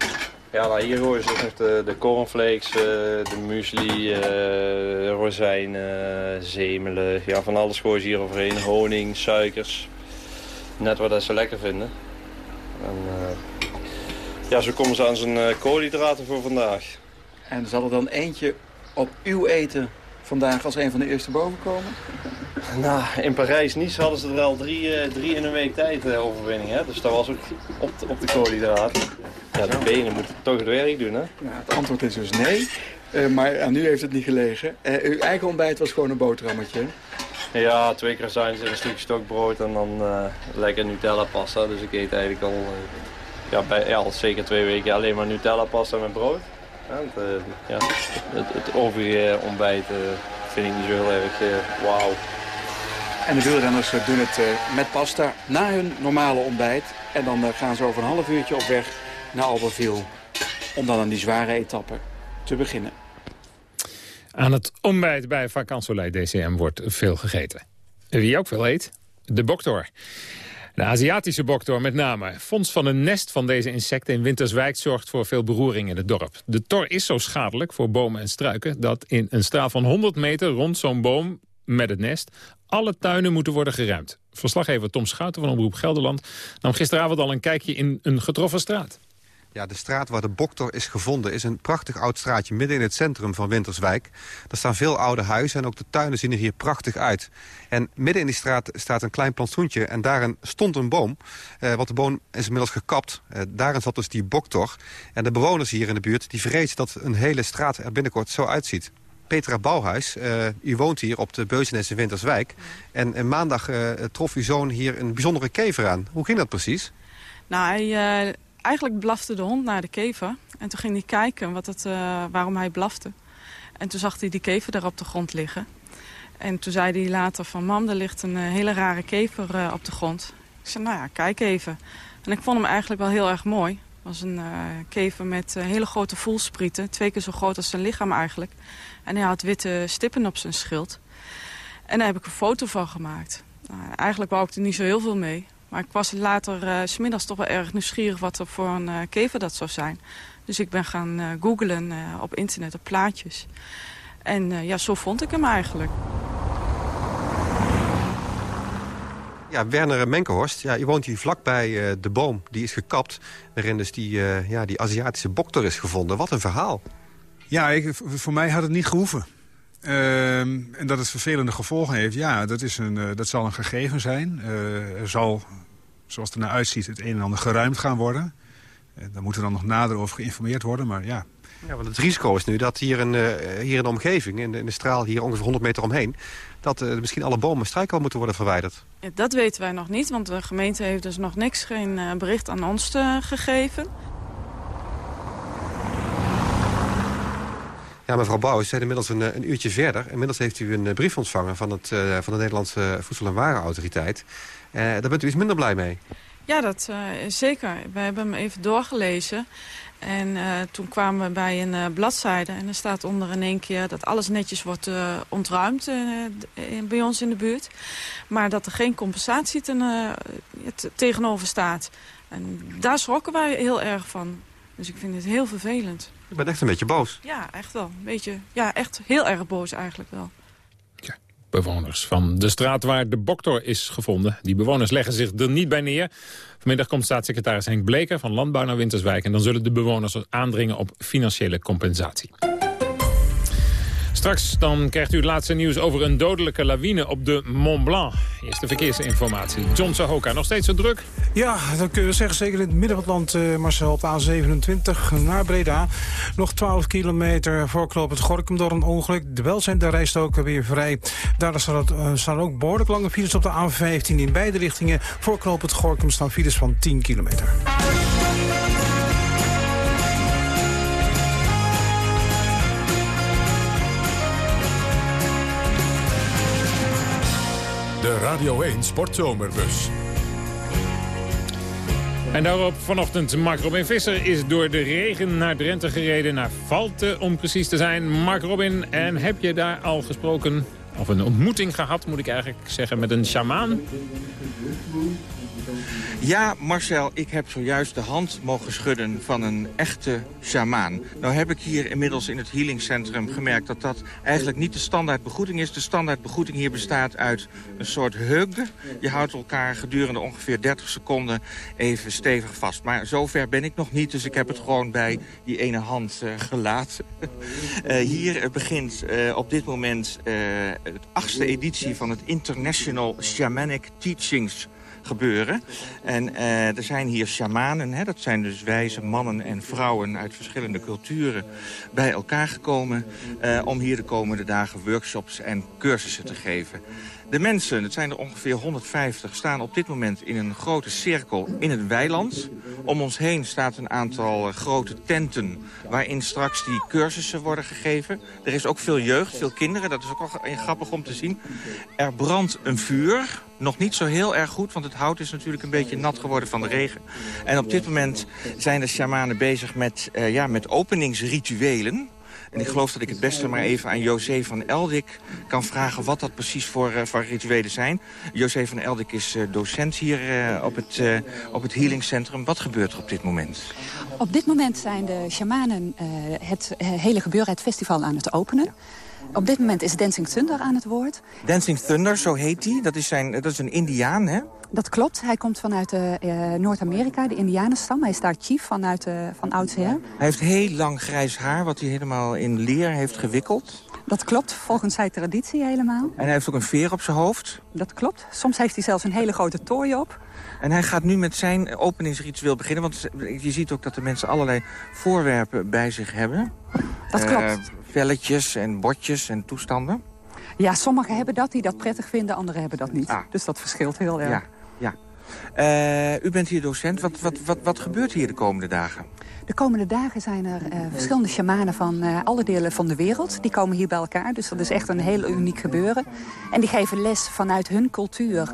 Ja, nou, hier gooien ze dus nog de, de cornflakes, eh, de muesli, eh rozijnen, zemelen. Ja, van alles gooien ze hier overheen. Honing, suikers. Net wat dat ze lekker vinden. En, eh, ja, zo komen ze aan zijn eh, koolhydraten voor vandaag. En zal er dan eentje op uw eten vandaag als een van de eerste boven komen? Nou, in Parijs-Nice hadden ze er al drie, eh, drie in een week tijd eh, overwinning. Hè? Dus dat was ook op, de- op de koolhydraten. Ja, de benen moeten toch het werk doen, hè? Nou, het antwoord is dus nee. Maar aan u heeft het niet gelegen. Uw eigen ontbijt was gewoon een boterhammetje. Ja, twee croissants en een stukje stokbrood en dan lekker Nutella pasta. Dus ik eet eigenlijk al, ja, bij, ja, al zeker twee weken alleen maar Nutella pasta met brood. Ja, het, eh, ja, het, het overige ontbijt eh, vind ik niet zo heel erg eh, wauw. En de wielrenners doen het eh, met pasta na hun normale ontbijt. En dan gaan ze over een half uurtje op weg naar Albertville. Om dan aan die zware etappe te beginnen. Aan het ontbijt bij Vakansolei DCM wordt veel gegeten. Wie ook veel eet? De boktor. De Aziatische boktor met name. Fonds van een nest van deze insecten in Winterswijk zorgt voor veel beroering in het dorp. De tor is zo schadelijk voor bomen en struiken dat in een straal van 100 meter rond zo'n boom met het nest alle tuinen moeten worden geruimd. Verslaggever Tom Schouten van Omroep Gelderland nam gisteravond al een kijkje in een getroffen straat. Ja, de straat waar de boktor is gevonden is een prachtig oud straatje midden in het centrum van Winterswijk. Er staan veel oude huizen en ook de tuinen zien er hier prachtig uit. En midden in die straat staat een klein plantsoentje en daarin stond een boom. Eh, want de boom is inmiddels gekapt. Eh, daarin zat dus die boktor. En de bewoners hier in de buurt die vrezen dat een hele straat er binnenkort zo uitziet. Petra Bouwhuis, eh, u woont hier op de Beuzenes in Winterswijk. En, en maandag eh, trof uw zoon hier een bijzondere kever aan. Hoe ging dat precies? Nou, hij, eh, eigenlijk blafte de hond naar de kever. En toen ging hij kijken wat het, eh, waarom hij blafte. En toen zag hij die kever daar op de grond liggen. En toen zei hij later van... mam, er ligt een eh, hele rare kever eh, op de grond. Ik zei, nou ja, kijk even. En ik vond hem eigenlijk wel heel erg mooi. Het was een kever met hele grote voelsprieten. Twee keer zo groot als zijn lichaam eigenlijk. En hij had witte stippen op zijn schild. En daar heb ik een foto van gemaakt. Nou, eigenlijk wou ik er niet zo heel veel mee. Maar ik was later eh, 's smiddags toch wel erg nieuwsgierig wat er voor een eh, kever dat zou zijn. Dus ik ben gaan eh googlen eh, op internet op plaatjes. En eh, ja, zo vond ik hem eigenlijk. Ja, Werner Menkenhorst, ja, je woont hier vlakbij uh, de boom. Die is gekapt, waarin dus die, uh, ja, die Aziatische boktor is gevonden. Wat een verhaal. Ja, ik, voor mij had het niet gehoeven. Uh, en dat het vervelende gevolgen heeft, ja, dat, is een, uh, dat zal een gegeven zijn. er zal, zoals het er naar uitziet, het een en ander geruimd gaan worden. daar moet er dan nog nader over geïnformeerd worden, maar ja... Ja, want het risico is nu dat hier in, hier in de omgeving, in de, in de straal hier ongeveer 100 meter omheen dat uh, misschien alle bomen struiken moeten worden verwijderd? Ja, dat weten wij nog niet, want de gemeente heeft dus nog niks, geen uh, bericht aan ons te, gegeven. Ja, mevrouw Bouw, u zijn inmiddels een, een, uurtje verder. Inmiddels heeft u een brief ontvangen van, het, uh, van de Nederlandse Voedsel- en Warenautoriteit. daar bent u iets minder blij mee. Ja, dat is zeker. We hebben hem even doorgelezen. En toen kwamen we bij een bladzijde en er staat onder in één keer dat alles netjes wordt ontruimd bij ons in de buurt. Maar dat er geen compensatie ten, tegenover staat. En daar schrokken wij heel erg van. Dus ik vind het heel vervelend. Je bent echt een beetje boos. Ja, echt wel. Een beetje, ja, echt heel erg boos eigenlijk wel. Bewoners van de straat waar de boktor is gevonden. Die bewoners leggen zich er niet bij neer. Vanmiddag komt staatssecretaris Henk Bleker van Landbouw naar Winterswijk... en dan zullen de bewoners aandringen op financiële compensatie. Straks dan krijgt u het laatste nieuws over een dodelijke lawine op de Mont Blanc. Eerste verkeersinformatie. John Sahoka, nog steeds zo druk? Ja, dat kunnen we zeggen. Zeker in het midden van het land, uh, Marcel, op de A27 naar Breda. Nog 12 kilometer voor het Gorkum door een ongeluk. De wel zijn de rijstoken weer vrij. Daar staan, uh, staan ook behoorlijk lange files op de A15 in beide richtingen. Voor het Gorkum staan files van 10 kilometer. Radio 1 Sportzomerbus. En daarop vanochtend Mark Robin Visser is door de regen naar Drenthe gereden. Naar Valte om precies te zijn. Mark Robin, en heb je daar al gesproken, of een ontmoeting gehad moet ik eigenlijk zeggen, met een sjamaan? Ja, Marcel, ik heb zojuist de hand mogen schudden van een echte sjamaan. Nou heb ik hier inmiddels in het healingcentrum gemerkt dat dat eigenlijk niet de standaard begroeting is. De standaard begroeting hier bestaat uit een soort hug. Je houdt elkaar gedurende ongeveer 30 seconden even stevig vast. Maar zover ben ik nog niet, dus ik heb het gewoon bij die ene hand uh, gelaten. uh, hier begint uh, op dit moment het achtste editie van het International Shamanic Teachings gebeuren. En uh, er zijn hier shamanen, hè, dat zijn dus wijze mannen en vrouwen uit verschillende culturen bij elkaar gekomen uh, om hier de komende dagen workshops en cursussen te geven. De mensen, het zijn er ongeveer 150, staan op dit moment in een grote cirkel in het weiland. Om ons heen staat een aantal uh, grote tenten waarin straks die cursussen worden gegeven. Er is ook veel jeugd, veel kinderen, dat is ook wel grappig om te zien. Er brandt een vuur, nog niet zo heel erg goed, want het hout is natuurlijk een beetje nat geworden van de regen. En op dit moment zijn de shamanen bezig met, uh, ja, met openingsrituelen. En ik geloof dat ik het beste maar even aan José van Eldik kan vragen... wat dat precies voor, uh, voor rituelen zijn. José van Eldik is uh, docent hier uh, op, het, op het healingcentrum. Wat gebeurt er op dit moment? Op dit moment zijn de shamanen het hele gebeuren, het festival aan het openen. Op dit moment is Dancing Thunder aan het woord. Dancing Thunder, zo heet hij. Dat is, zijn, dat is een indiaan, hè? Dat klopt. Hij komt vanuit uh, Noord-Amerika, de indianenstam. Hij is daar chief vanuit, uh, van oudsher. Hij heeft heel lang grijs haar, wat hij helemaal in leer heeft gewikkeld. Dat klopt, volgens zijn traditie helemaal. En hij heeft ook een veer op zijn hoofd. Dat klopt. Soms heeft hij zelfs een hele grote tooi op. En hij gaat nu met zijn openingsritueel beginnen. Want je ziet ook dat de mensen allerlei voorwerpen bij zich hebben. Dat klopt. Uh, velletjes en bordjes en toestanden. Ja, sommigen hebben dat die dat prettig vinden, anderen hebben dat niet. Ah. Dus dat verschilt heel erg. Ja, u bent hier docent. Wat, wat, wat, wat gebeurt hier de komende dagen? De komende dagen zijn er uh, verschillende shamanen van uh, alle delen van de wereld. Die komen hier bij elkaar, dus dat is echt een heel uniek gebeuren. En die geven les vanuit hun cultuur.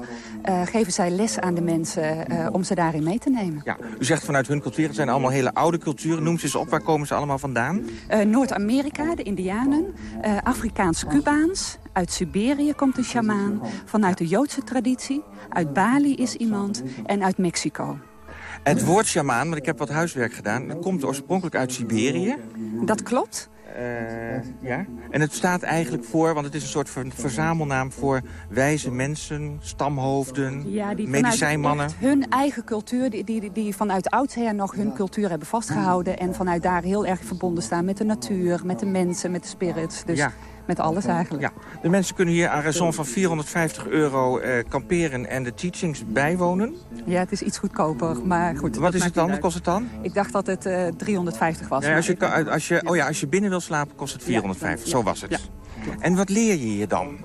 Uh, geven zij les aan de mensen om ze daarin mee te nemen. Ja, u zegt vanuit hun cultuur, het zijn allemaal hele oude culturen. Noem ze eens op, waar komen ze allemaal vandaan? Noord-Amerika, de Indianen. Afrikaans-Cubaans. Uit Siberië komt een shamaan. Vanuit de Joodse traditie. Uit Bali is iemand. En uit Mexico. Het woord shamaan, want ik heb wat huiswerk gedaan... dat komt oorspronkelijk uit Siberië. Dat klopt. Eh, ja. En het staat eigenlijk voor, want het is een soort ver- verzamelnaam voor wijze mensen, stamhoofden, Ja, die medicijnmannen. hun eigen cultuur, die, die, die vanuit oudsher nog hun cultuur hebben vastgehouden... en vanuit daar heel erg verbonden staan met de natuur, met de mensen, met de spirits. Dus Ja. Met alles eigenlijk. Ja, de mensen kunnen hier aan raison van 450 euro eh, kamperen en de teachings bijwonen. Ja, het is iets goedkoper, maar goed. Wat is het dan? Wat kost het dan? Ik dacht dat het eh 350 was. Ja, maar als, je, als, je, oh ja, als je binnen wil slapen kost het 450, Ja, zo ja, was het. En wat leer je hier dan?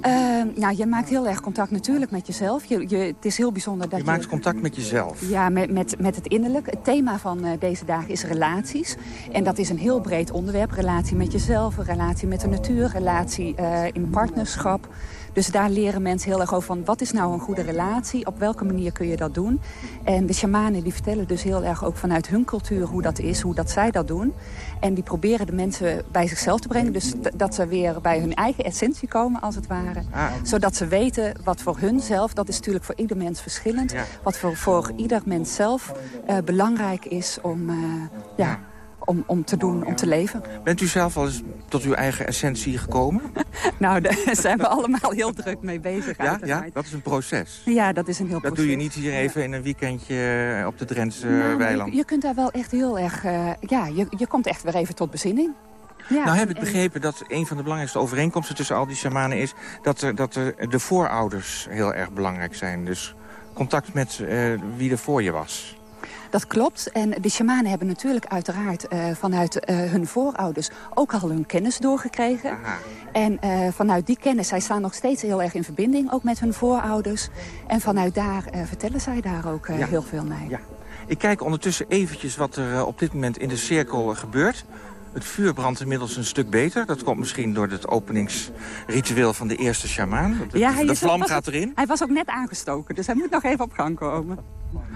Ehm, nou, je maakt heel erg contact natuurlijk met jezelf. Je, je, het is heel bijzonder dat Je je... maakt contact met jezelf. Ja, met, met, met het innerlijk. Het thema van eh, deze dagen is relaties. En dat is een heel breed onderwerp. Relatie met jezelf, relatie met de natuur, relatie eh, in partnerschap. Dus daar leren mensen heel erg over van wat is nou een goede relatie? Op welke manier kun je dat doen? En de shamanen die vertellen dus heel erg ook vanuit hun cultuur hoe dat is, hoe dat zij dat doen. En die proberen de mensen bij zichzelf te brengen. Dus dat ze weer bij hun eigen essentie komen als het ware. Ah. Zodat ze weten wat voor hun zelf, dat is natuurlijk voor ieder mens verschillend. Ja. Wat voor, voor ieder mens zelf eh, belangrijk is om, eh, ja, om, om te doen, om te leven. Bent u zelf al eens tot uw eigen essentie gekomen? Nou, daar zijn we allemaal heel druk mee bezig. Ja, ja, dat is een proces. Ja, dat is een heel Dat proces. doe je niet hier even in een weekendje eh, op de Drentse Nou, maar weiland. je, je kunt daar wel echt heel erg... eh, ja, je, je komt echt weer even tot bezinning. Ja, nou heb ik en- begrepen dat een van de belangrijkste overeenkomsten tussen al die shamanen is... dat, er, dat er de voorouders heel erg belangrijk zijn. Dus contact met eh, wie er voor je was. Dat klopt. En de shamanen hebben natuurlijk uiteraard eh, vanuit eh, hun voorouders ook al hun kennis doorgekregen. En eh, vanuit die kennis, zij staan nog steeds heel erg in verbinding, ook met hun voorouders. En vanuit daar vertellen zij daar ook Ja. heel veel mee. Ja. Ik kijk ondertussen eventjes wat er op dit moment in de cirkel gebeurt. Het vuur brandt inmiddels een stuk beter. Dat komt misschien door het openingsritueel van de eerste shamaan. De, Ja, vlam gaat erin. Hij was ook net aangestoken, dus hij moet nog even op gang komen.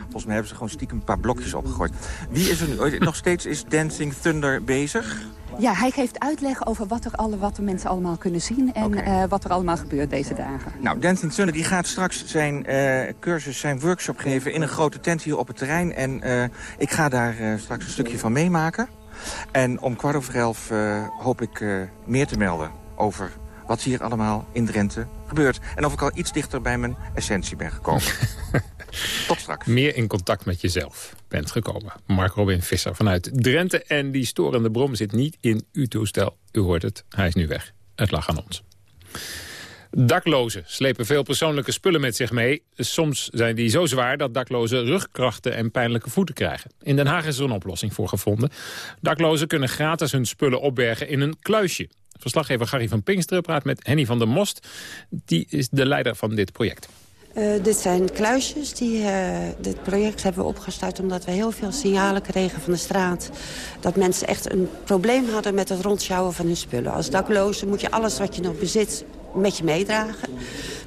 Volgens mij hebben ze gewoon stiekem een paar blokjes opgegooid. Wie is er nu? Oh, Nog steeds is Dancing Thunder bezig. Ja, hij geeft uitleg over wat, er alle, wat de mensen allemaal kunnen zien... en eh, wat er allemaal gebeurt deze dagen. Nou, Dancing Thunder die gaat straks zijn eh, cursus, zijn workshop geven... in een grote tent hier op het terrein. En eh, ik ga daar straks een stukje van meemaken. En om kwart over elf eh, hoop ik eh, meer te melden over wat hier allemaal in Drenthe gebeurt. En of ik al iets dichter bij mijn essentie ben gekomen. Tot straks. Meer in contact met jezelf bent gekomen. Mark Robin Visser vanuit Drenthe. En die storende brom zit niet in uw toestel. U hoort het, hij is nu weg. Het lag aan ons. Daklozen slepen veel persoonlijke spullen met zich mee. Soms zijn die zo zwaar dat daklozen rugkrachten en pijnlijke voeten krijgen. In Den Haag is er een oplossing voor gevonden. Daklozen kunnen gratis hun spullen opbergen in een kluisje. Verslaggever Gary van Pinksteren praat met Henny van der Most. Die is de leider van dit project. Uh, dit zijn kluisjes. Die, uh, dit project hebben we opgestart omdat we heel veel signalen kregen van de straat. Dat mensen echt een probleem hadden met het rondsjouwen van hun spullen. Als dakloze moet je alles wat je nog bezit met je meedragen.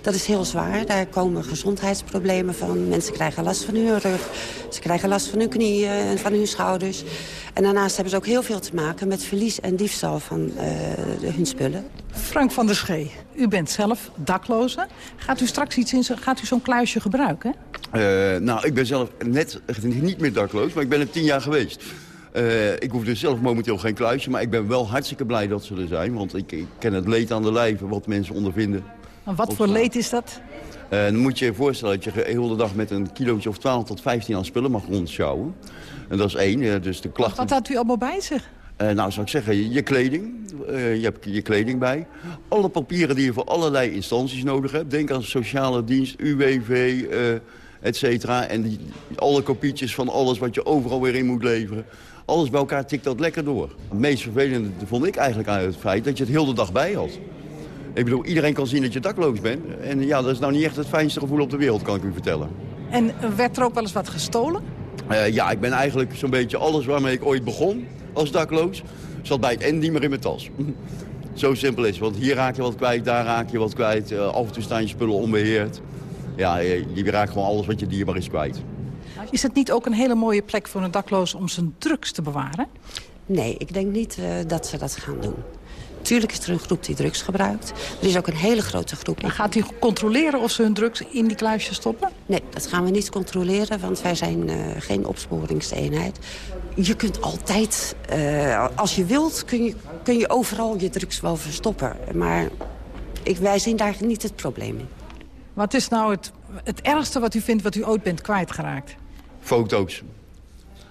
Dat is heel zwaar. Daar komen gezondheidsproblemen van. Mensen krijgen last van hun rug. Ze krijgen last van hun knieën en van hun schouders. En daarnaast hebben ze ook heel veel te maken met verlies en diefstal van uh, de, hun spullen. Frank van der Schee, u bent zelf dakloze. Gaat u straks iets in gaat u zo'n kluisje gebruiken? Uh, nou, ik ben zelf net niet meer dakloos, maar ik ben er tien jaar geweest. Uh, ik hoef dus zelf momenteel geen kluisje, maar ik ben wel hartstikke blij dat ze er zijn. Want ik, ik ken het leed aan de lijve, wat mensen ondervinden. En wat voor leed is dat? Uh, dan moet je je voorstellen dat je de hele dag met een kilootje of 12 tot 15 aan spullen mag rondschouwen. En dat is één, dus de klachten... Wat had u allemaal bij zich? Uh, nou, zou ik zeggen, je, je kleding. Uh, je hebt je kleding bij. Alle papieren die je voor allerlei instanties nodig hebt. Denk aan sociale dienst, UWV, uh, et cetera. En die, alle kopietjes van alles wat je overal weer in moet leveren. Alles bij elkaar tikt dat lekker door. Het meest vervelende vond ik eigenlijk uit het feit dat je het heel de dag bij had. Ik bedoel, iedereen kan zien dat je dakloos bent. En ja, dat is nou niet echt het fijnste gevoel op de wereld, kan ik u vertellen. En werd er ook wel eens wat gestolen? Uh, ja, ik ben eigenlijk zo'n beetje alles waarmee ik ooit begon als dakloos... zat bij het endiemer in mijn tas. Zo simpel is het, want hier raak je wat kwijt, daar raak je wat kwijt. Uh, af en toe staan je spullen onbeheerd. Ja, je, je raakt gewoon alles wat je dierbaar is kwijt. Is het niet ook een hele mooie plek voor een dakloos om zijn drugs te bewaren? Nee, ik denk niet uh, dat ze dat gaan doen. Tuurlijk is er een groep die drugs gebruikt. Er is ook een hele grote groep. Maar gaat u controleren of ze hun drugs in die kluisjes stoppen? Nee, dat gaan we niet controleren, want wij zijn uh, geen opsporingseenheid. Je kunt altijd, uh, als je wilt, kun je, kun je overal je drugs wel verstoppen. Maar ik, wij zien daar niet het probleem in. Wat is nou het, het ergste wat u vindt wat u ooit bent kwijtgeraakt? Foto's.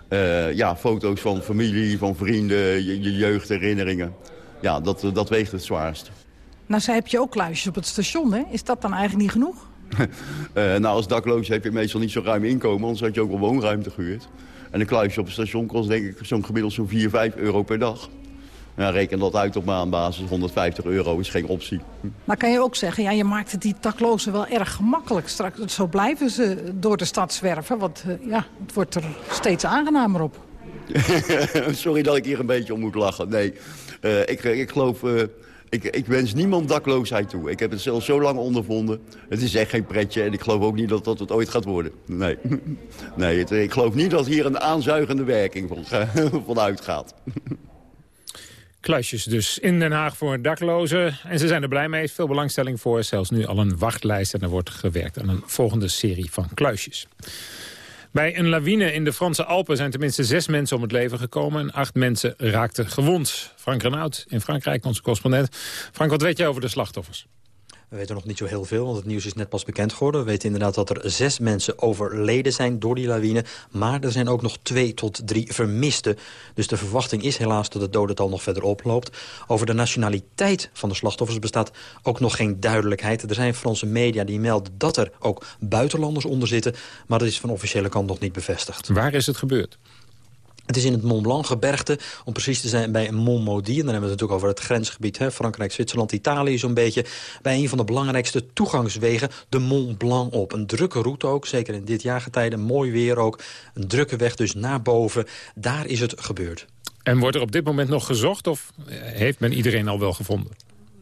Uh, ja, foto's van familie, van vrienden, je, je jeugdherinneringen. Ja, dat, dat weegt het zwaarst. Nou, zij heb je ook kluisjes op het station, hè? Is dat dan eigenlijk niet genoeg? uh, nou, als dakloos heb je meestal niet zo ruim inkomen, anders had je ook wel woonruimte gehuurd. En een kluisje op het station kost denk ik zo'n gemiddeld zo'n 4, 5 euro per dag. Ja, reken dat uit op maandbasis. 150 euro is geen optie. Maar kan je ook zeggen, ja, je maakt het die daklozen wel erg gemakkelijk. Straks, zo blijven ze door de stad zwerven, want uh, ja, het wordt er steeds aangenamer op. Sorry dat ik hier een beetje om moet lachen. Nee, uh, ik, ik geloof... Uh, ik, ik, wens niemand dakloosheid toe. Ik heb het zelf zo lang ondervonden. Het is echt geen pretje en ik geloof ook niet dat dat het ooit gaat worden. Nee, nee het, ik geloof niet dat hier een aanzuigende werking van, van uitgaat. Kluisjes dus in Den Haag voor daklozen. En ze zijn er blij mee. Veel belangstelling voor. Zelfs nu al een wachtlijst. En er wordt gewerkt aan een volgende serie van kluisjes. Bij een lawine in de Franse Alpen zijn tenminste zes mensen om het leven gekomen... en acht mensen raakten gewond. Frank Renaud in Frankrijk, onze correspondent. Frank, wat weet jij over de slachtoffers? We weten nog niet zo heel veel, want het nieuws is net pas bekend geworden. We weten inderdaad dat er zes mensen overleden zijn door die lawine. Maar er zijn ook nog twee tot drie vermisten. Dus de verwachting is helaas dat het dodental nog verder oploopt. Over de nationaliteit van de slachtoffers bestaat ook nog geen duidelijkheid. Er zijn Franse media die melden dat er ook buitenlanders onder zitten. Maar dat is van officiële kant nog niet bevestigd. Waar is het gebeurd? Het is in het Mont Blanc gebergte, om precies te zijn bij Montmaudie. En dan hebben we het natuurlijk over het grensgebied, hè, Frankrijk, Zwitserland, Italië zo'n beetje. Bij een van de belangrijkste toegangswegen, de Mont Blanc op. Een drukke route ook, zeker in dit jaargetijde, mooi weer ook. Een drukke weg dus naar boven, daar is het gebeurd. En wordt er op dit moment nog gezocht of heeft men iedereen al wel gevonden?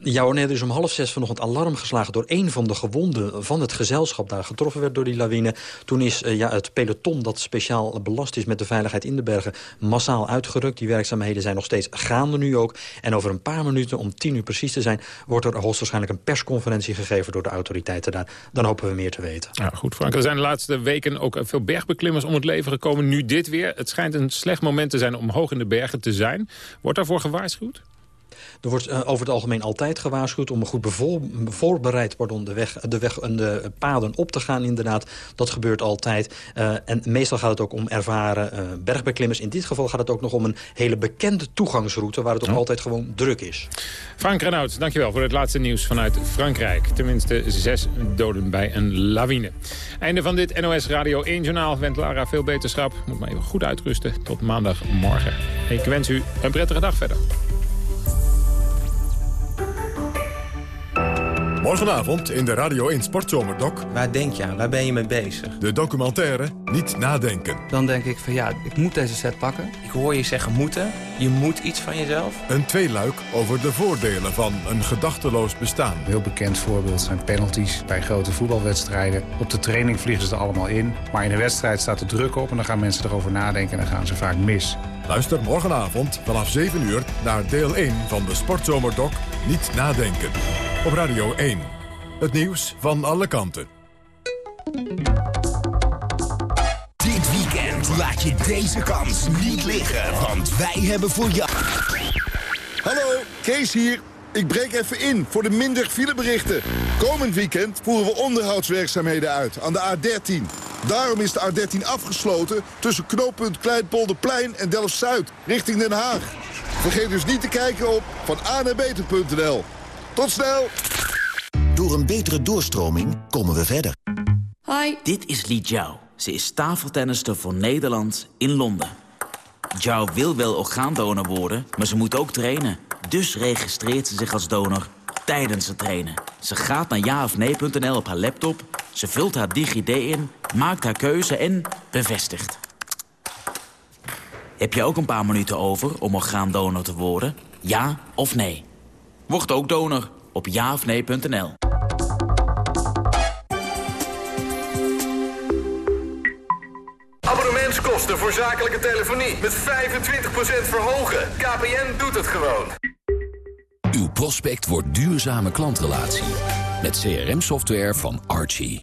Ja hoor, er is om half zes vanochtend alarm geslagen... door een van de gewonden van het gezelschap daar getroffen werd door die lawine. Toen is uh, ja, het peloton dat speciaal belast is met de veiligheid in de bergen... massaal uitgerukt. Die werkzaamheden zijn nog steeds gaande nu ook. En over een paar minuten, om tien uur precies te zijn... wordt er hoogstwaarschijnlijk een persconferentie gegeven door de autoriteiten daar. Dan hopen we meer te weten. Ja, goed Frank. Er zijn de laatste weken ook veel bergbeklimmers om het leven gekomen. Nu dit weer. Het schijnt een slecht moment te zijn om hoog in de bergen te zijn. Wordt daarvoor gewaarschuwd? Er wordt uh, over het algemeen altijd gewaarschuwd om goed voorbereid pardon, de, weg, de weg en de paden op te gaan inderdaad. Dat gebeurt altijd. Uh, en meestal gaat het ook om ervaren uh, bergbeklimmers. In dit geval gaat het ook nog om een hele bekende toegangsroute... waar het ook oh. altijd gewoon druk is. Frank Renaud, dankjewel voor het laatste nieuws vanuit Frankrijk. Tenminste zes doden bij een lawine. Einde van dit NOS Radio 1-journaal. Wens Lara veel beterschap. Moet maar even goed uitrusten. Tot maandagmorgen. Ik wens u een prettige dag verder. Morgenavond in de Radio 1 Sportzomerdok. Waar denk je aan? Waar ben je mee bezig? De documentaire Niet Nadenken. Dan denk ik van ja, ik moet deze set pakken. Ik hoor je zeggen moeten. Je moet iets van jezelf. Een tweeluik over de voordelen van een gedachteloos bestaan. Een heel bekend voorbeeld zijn penalties bij grote voetbalwedstrijden. Op de training vliegen ze er allemaal in. Maar in de wedstrijd staat de druk op en dan gaan mensen erover nadenken en dan gaan ze vaak mis. Luister morgenavond vanaf 7 uur naar deel 1 van de Sportzomerdok Niet Nadenken. Op Radio 1. Het nieuws van alle kanten. Dit weekend laat je deze kans niet liggen, want wij hebben voor jou... Hallo, Kees hier. Ik breek even in voor de minder fileberichten. Komend weekend voeren we onderhoudswerkzaamheden uit aan de A13. Daarom is de A13 afgesloten tussen knooppunt Kleinpolderplein en Delft-Zuid, richting Den Haag. Vergeet dus niet te kijken op van tot snel! Door een betere doorstroming komen we verder. Hi. Dit is Li Jiao. Ze is tafeltennister voor Nederland in Londen. Jiao wil wel orgaandonor worden, maar ze moet ook trainen. Dus registreert ze zich als donor tijdens het trainen. Ze gaat naar jaofnee.nl op haar laptop, ze vult haar DigiD in, maakt haar keuze en bevestigt. Heb je ook een paar minuten over om orgaandonor te worden? Ja of nee? Word ook donor op jaofnee.nl. Abonnementskosten voor zakelijke telefonie met 25% verhogen. KPN doet het gewoon. Uw prospect wordt duurzame klantrelatie. Met CRM-software van Archie.